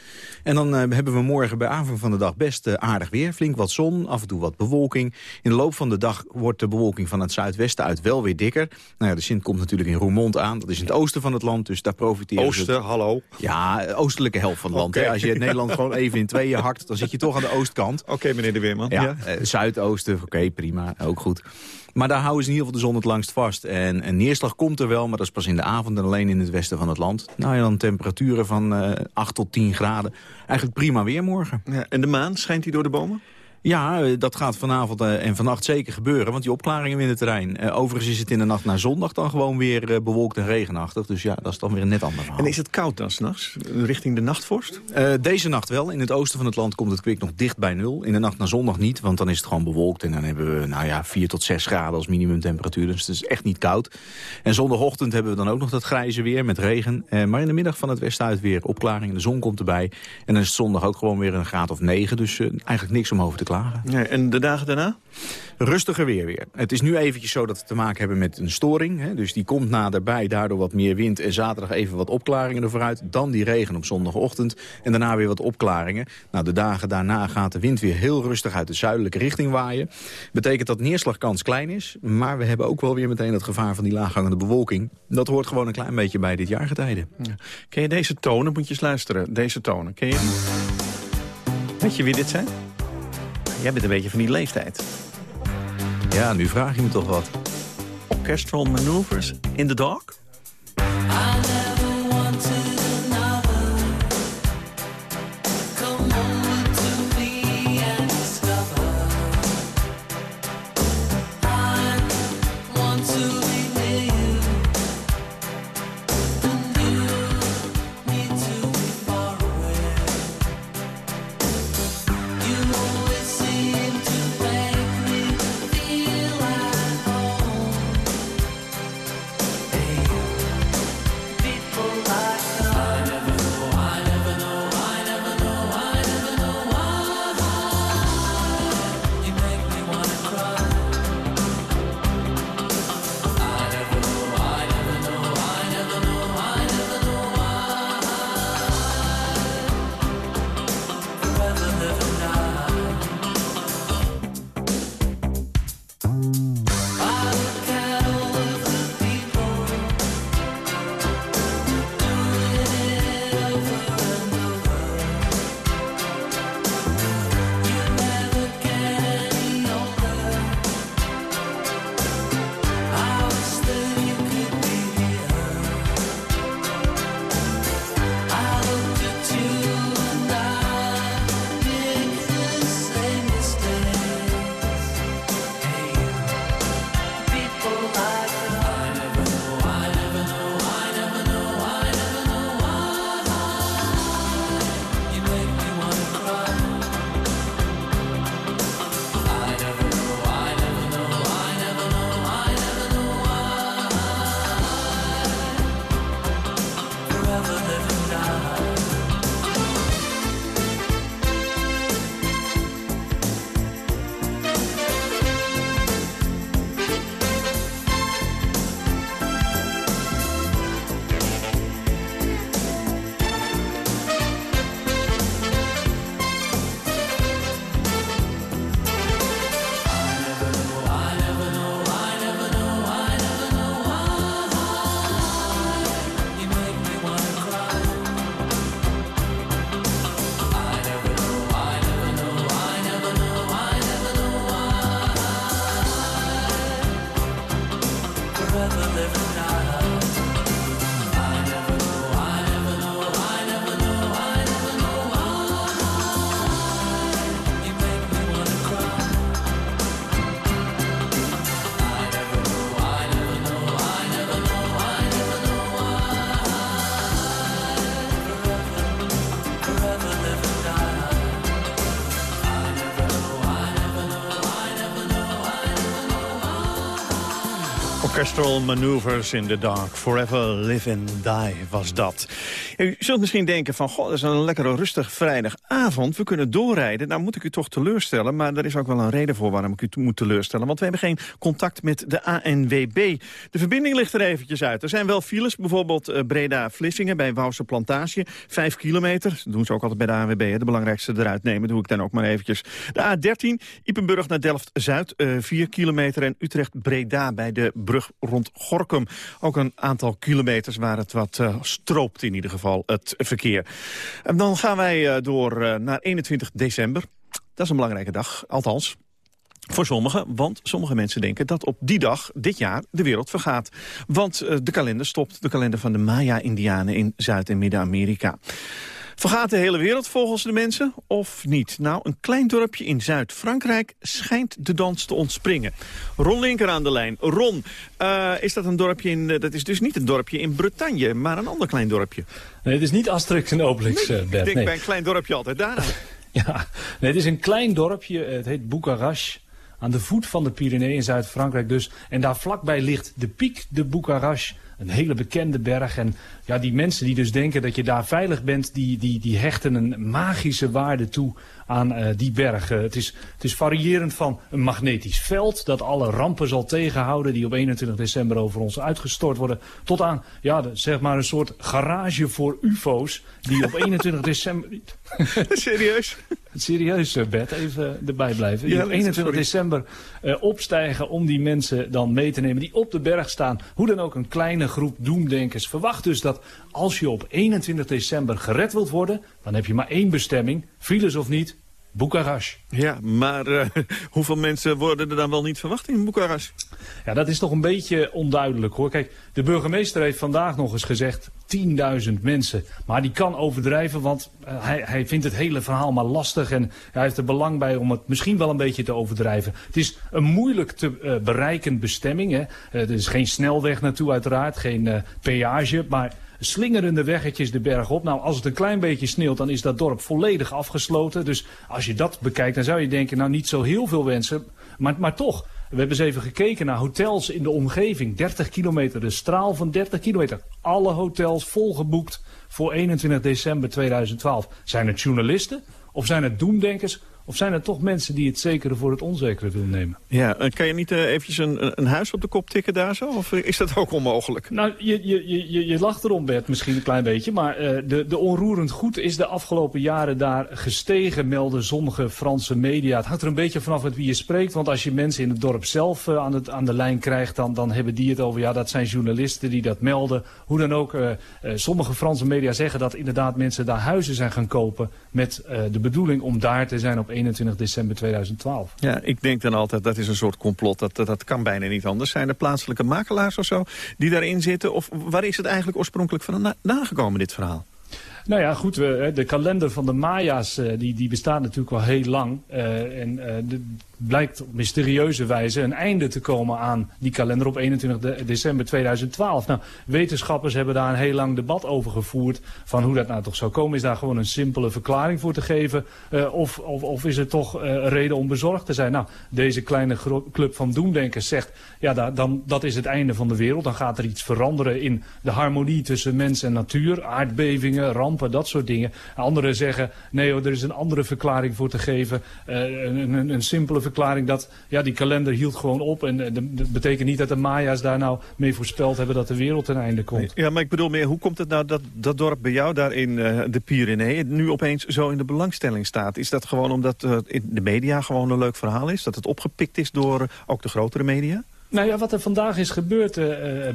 En dan hebben we morgen bij aanvang van de dag best eh, aardig weer. Flink wat zon, af en toe wat bewolking. In de loop van de dag wordt de bewolking van het zuidwesten uit wel weer dikker. Nou ja, de Sint komt natuurlijk in Roermond aan. Dat is in het oosten van het land, dus daar profiteren. Oosten, hallo. Ja, oostelijke helft van het land. Hè. Als je het Nederland gewoon even in tweeën hakt... dan zit je toch aan de oostkant. Oké, meneer de Weerman. Ja, Ja. eh, zuidoosten, oké, prima, ook goed. Maar daar houden ze in ieder geval de zon het langst vast. En, en neerslag komt er wel, maar dat is pas in de avond en alleen in het westen van het land. Nou ja, dan temperaturen van eh 8 tot 10 graden. Eigenlijk prima weer morgen. Ja, en de maan, schijnt hij door de bomen? Ja, eh, dat gaat vanavond eh, en vannacht zeker gebeuren, want die opklaringen in het terrein. Eh, overigens is het in de nacht naar zondag dan gewoon weer bewolkt en regenachtig. Dus ja, dat is dan weer een net ander verhaal. En is het koud dan s'nachts? Richting de nachtvorst? Deze nacht wel. In het oosten van het land komt het kwik nog dicht bij nul. In de nacht naar zondag niet, want dan is het gewoon bewolkt. En dan hebben we nou ja, 4 tot 6 graden als minimumtemperatuur. Dus het is echt niet koud. En zondagochtend hebben we dan ook nog dat grijze weer met regen. Maar in de middag van het westen uit weer opklaring. De zon komt erbij. En dan is het zondag ook gewoon weer een graad of 9. Dus eigenlijk niks om over te klagen. Klagen. Nee, en de dagen daarna? Rustiger weer weer. Het is nu eventjes zo dat we te maken hebben met een storing. Hè, dus die komt naderbij, daardoor wat meer wind en zaterdag even wat opklaringen eruit. Dan die regen op zondagochtend en daarna weer wat opklaringen. Nou, de dagen daarna gaat de wind weer heel rustig uit de zuidelijke richting waaien. Betekent dat neerslagkans klein is, maar we hebben ook wel weer meteen het gevaar van die laaghangende bewolking. Dat hoort gewoon een klein beetje bij dit jaargetijde. Ja. Ken je deze tonen? Moet je eens luisteren. Deze tonen. Ken je? Weet je wie dit zijn? Jij bent een beetje van die leeftijd. Ja, nu vraag je me toch wat. Orchestral maneuvers in the dark? Orchestral Maneuvers in the Dark. Forever Live and Die was dat. U zult misschien denken van, goh, dat is een lekkere rustige We kunnen doorrijden. Nou moet ik u toch teleurstellen. Maar er is ook wel een reden voor waarom ik u moet teleurstellen. Want we hebben geen contact met de ANWB. De verbinding ligt er eventjes uit. Er zijn wel files, bijvoorbeeld uh, Breda-Vlissingen bij Wouwse Plantage. Vijf kilometer. Dat doen ze ook altijd bij de ANWB. De belangrijkste eruit nemen, doe ik dan ook maar eventjes. De A13, Ipenburg naar Delft-Zuid. Uh, vier kilometer. En Utrecht-Breda bij de brug rond Gorkum. Ook een aantal kilometers waar het wat uh, stroopt in ieder geval het verkeer. En dan gaan wij door naar 21 december. Dat is een belangrijke dag, althans. Voor sommigen, want sommige mensen denken dat op die dag dit jaar de wereld vergaat. Want uh, de kalender stopt, de kalender van de Maya-Indianen in Zuid- en Midden-Amerika. Vergaat de hele wereld volgens de mensen of niet? Nou, een klein dorpje in Zuid-Frankrijk schijnt de dans te ontspringen. Ron Linker aan de lijn. Ron, uh, is dat een dorpje in... Uh, dat is dus niet een dorpje in Bretagne, maar een ander klein dorpje. Nee, het is niet Asterix en Obelix, nee, uh, Bert. Ik denk nee. bij een klein dorpje altijd daarna. ja, nee, het is een klein dorpje. Het heet Boucarache aan de voet van de Pyreneeën in Zuid-Frankrijk dus. En daar vlakbij ligt de Pic de Boucarache een hele bekende berg. En ja, die mensen die dus denken dat je daar veilig bent, die, die, die hechten een magische waarde toe aan uh, die bergen. Het is, het is variërend van een magnetisch veld dat alle rampen zal tegenhouden die op 21 december over ons uitgestort worden. Tot aan, ja, de, zeg maar een soort garage voor ufo's die op 21 december... Serieus? Serieus, uh, Bert, even erbij blijven. Die Ja, op 21 sorry. december uh, opstijgen om die mensen dan mee te nemen die op de berg staan. Hoe dan ook een kleine groep doemdenkers verwacht dus dat als je op 21 december gered wilt worden, dan heb je maar één bestemming, files of niet, Boekarest. Ja, maar eh, hoeveel mensen worden er dan wel niet verwacht in Boekarest? Ja, dat is toch een beetje onduidelijk hoor. Kijk, de burgemeester heeft vandaag nog eens gezegd 10.000 mensen. Maar die kan overdrijven, want eh, hij, hij vindt het hele verhaal maar lastig. En hij heeft er belang bij om het misschien wel een beetje te overdrijven. Het is een moeilijk te eh, bereiken bestemming. Hè. Er is geen snelweg naartoe uiteraard, geen peage. Maar slingerende weggetjes de berg op. Nou, als het een klein beetje sneeuwt, dan is dat dorp volledig afgesloten. Dus als je dat bekijkt, dan zou je denken, nou niet zo heel veel wensen. Maar, maar toch, we hebben eens even gekeken naar hotels in de omgeving. 30 kilometer, de straal van 30 kilometer. Alle hotels volgeboekt voor 21 december 2012. Zijn het journalisten of zijn het doemdenkers... Of zijn het toch mensen die het zekere voor het onzekere willen nemen? Ja, en kan je niet uh, eventjes een, een huis op de kop tikken daar zo? Of is dat ook onmogelijk? Nou, je, je, je, je lacht erom, Bert, misschien een klein beetje. Maar uh, de, de onroerend goed is de afgelopen jaren daar gestegen, melden sommige Franse media. Het hangt er een beetje vanaf met wie je spreekt. Want als je mensen in het dorp zelf uh, aan, het, aan de lijn krijgt, dan, dan hebben die het over... ja, dat zijn journalisten die dat melden. Hoe dan ook, sommige Franse media zeggen dat inderdaad mensen daar huizen zijn gaan kopen... met de bedoeling om daar te zijn op 21 december 2012. Ja, ik denk dan altijd dat is een soort complot. Dat, dat, dat kan bijna niet anders. Zijn er plaatselijke makelaars of zo die daarin zitten? Of waar is het eigenlijk oorspronkelijk van na nagekomen, dit verhaal? Nou ja, goed, we, de kalender van de Maya's die, die bestaat natuurlijk al heel lang. Uh, en uh, de, blijkt op mysterieuze wijze een einde te komen aan die kalender op 21 de december 2012. Nou, wetenschappers hebben daar een heel lang debat over gevoerd van hoe dat nou toch zou komen. Is daar gewoon een simpele verklaring voor te geven? Uh, of, of, of is het toch een reden om bezorgd te zijn? Nou, deze kleine club van doemdenkers zegt, ja, da, dan, dat is het einde van de wereld. Dan gaat er iets veranderen in de harmonie tussen mens en natuur. Aardbevingen, rampen, dat soort dingen. Anderen zeggen, nee er is een andere verklaring voor te geven. een, een, een simpele verklaring dat ja, die kalender hield gewoon op. En dat betekent niet dat de Maya's daar nou mee voorspeld hebben dat de wereld ten einde komt. Ja, maar ik bedoel meer, hoe komt het nou dat dat dorp bij jou daar in uh, de Pyreneeën nu opeens zo in de belangstelling staat? Is dat gewoon omdat uh, in de media gewoon een leuk verhaal is? Dat het opgepikt is door ook de grotere media? Nou ja, wat er vandaag is gebeurd, uh,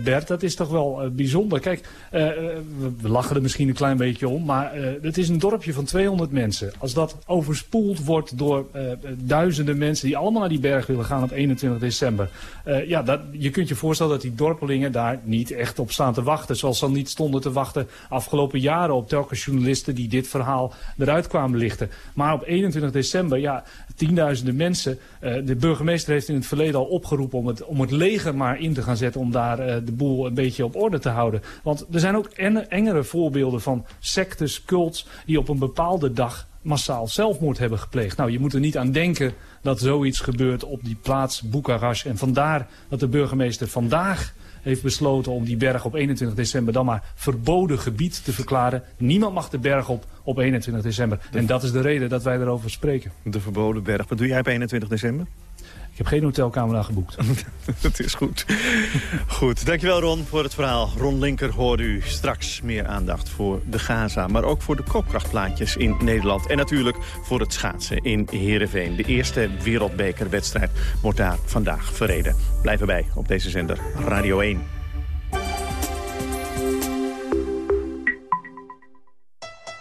Bert, dat is toch wel uh, bijzonder. Kijk, we, lachen er misschien een klein beetje om, maar het is een dorpje van 200 mensen. Als dat overspoeld wordt door duizenden mensen die allemaal naar die berg willen gaan op 21 december. ja, dat, je kunt je voorstellen dat die dorpelingen daar niet echt op staan te wachten. Zoals ze niet stonden te wachten afgelopen jaren op telkens journalisten die dit verhaal eruit kwamen lichten. Maar op 21 december, ja, tienduizenden mensen. de burgemeester heeft in het verleden al opgeroepen om het, om het het leger maar in te gaan zetten om daar uh, de boel een beetje op orde te houden. Want er zijn ook en, engere voorbeelden van sectes, cults die op een bepaalde dag massaal zelfmoord hebben gepleegd. Nou, je moet er niet aan denken dat zoiets gebeurt op die plaats Boekarest. En vandaar dat de burgemeester vandaag heeft besloten om die berg op 21 december dan maar verboden gebied te verklaren. Niemand mag de berg op op 21 december. En dat is de reden dat wij erover spreken. De verboden berg. Wat doe jij op 21 december? Ik heb geen hotelkamer geboekt. dat is goed. Goed, dankjewel Ron voor het verhaal. Ron Linker hoorde u straks meer aandacht voor de Gaza... maar ook voor de koopkrachtplaatjes in Nederland. En natuurlijk voor het schaatsen in Heerenveen. De eerste wereldbekerwedstrijd wordt daar vandaag verreden. Blijf erbij op deze zender Radio 1.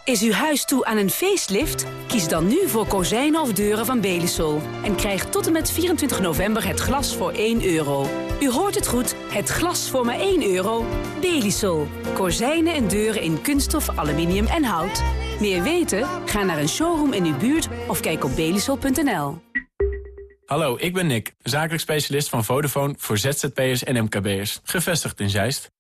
Is uw huis toe aan een facelift? Kies dan nu voor kozijnen of deuren van Belisol. En krijg tot en met 24 november het glas voor 1 euro. U hoort het goed, het glas voor maar 1 euro. Belisol. Kozijnen en deuren in kunststof, aluminium en hout. Meer weten? Ga naar een showroom in uw buurt of kijk op belisol.nl. Hallo, ik ben Nick, zakelijk specialist van Vodafone voor ZZP'ers en MKB'ers. Gevestigd in Zeist.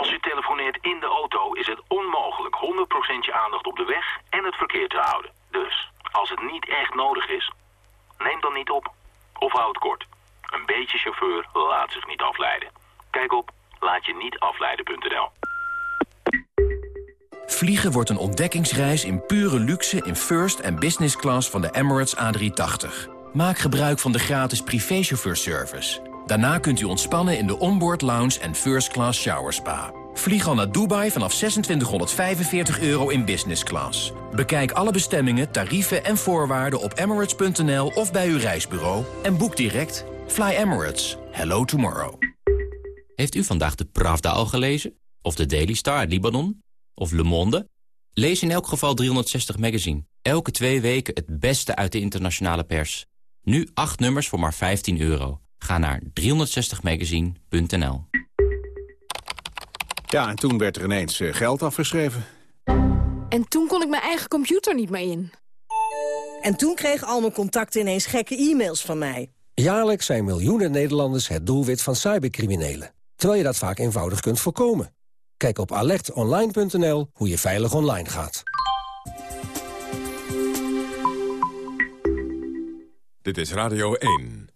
Als u telefoneert in de auto is het onmogelijk 100% je aandacht op de weg en het verkeer te houden. Dus, als het niet echt nodig is, neem dan niet op. Of houd kort. Een beetje chauffeur laat zich niet afleiden. Kijk op laatje-niet-afleiden.nl. Vliegen wordt een ontdekkingsreis in pure luxe in first en business class van de Emirates A380. Maak gebruik van de gratis privéchauffeurservice. Daarna kunt u ontspannen in de onboard lounge en first class shower spa. Vlieg al naar Dubai vanaf 2645 euro in business class. Bekijk alle bestemmingen, tarieven en voorwaarden op emirates.nl of bij uw reisbureau. En boek direct. Fly Emirates. Hello tomorrow. Heeft u vandaag de Pravda al gelezen? Of de Daily Star uit Libanon? Of Le Monde? Lees in elk geval 360 Magazine. Elke twee weken het beste uit de internationale pers. Nu acht nummers voor maar 15 euro. Ga naar 360magazine.nl Ja, en toen werd er ineens eh, geld afgeschreven. En toen kon ik mijn eigen computer niet meer in. En toen kregen al mijn contacten ineens gekke e-mails van mij. Jaarlijks zijn miljoenen Nederlanders het doelwit van cybercriminelen. Terwijl je dat vaak eenvoudig kunt voorkomen. Kijk op alertonline.nl hoe je veilig online gaat. Dit is Radio 1.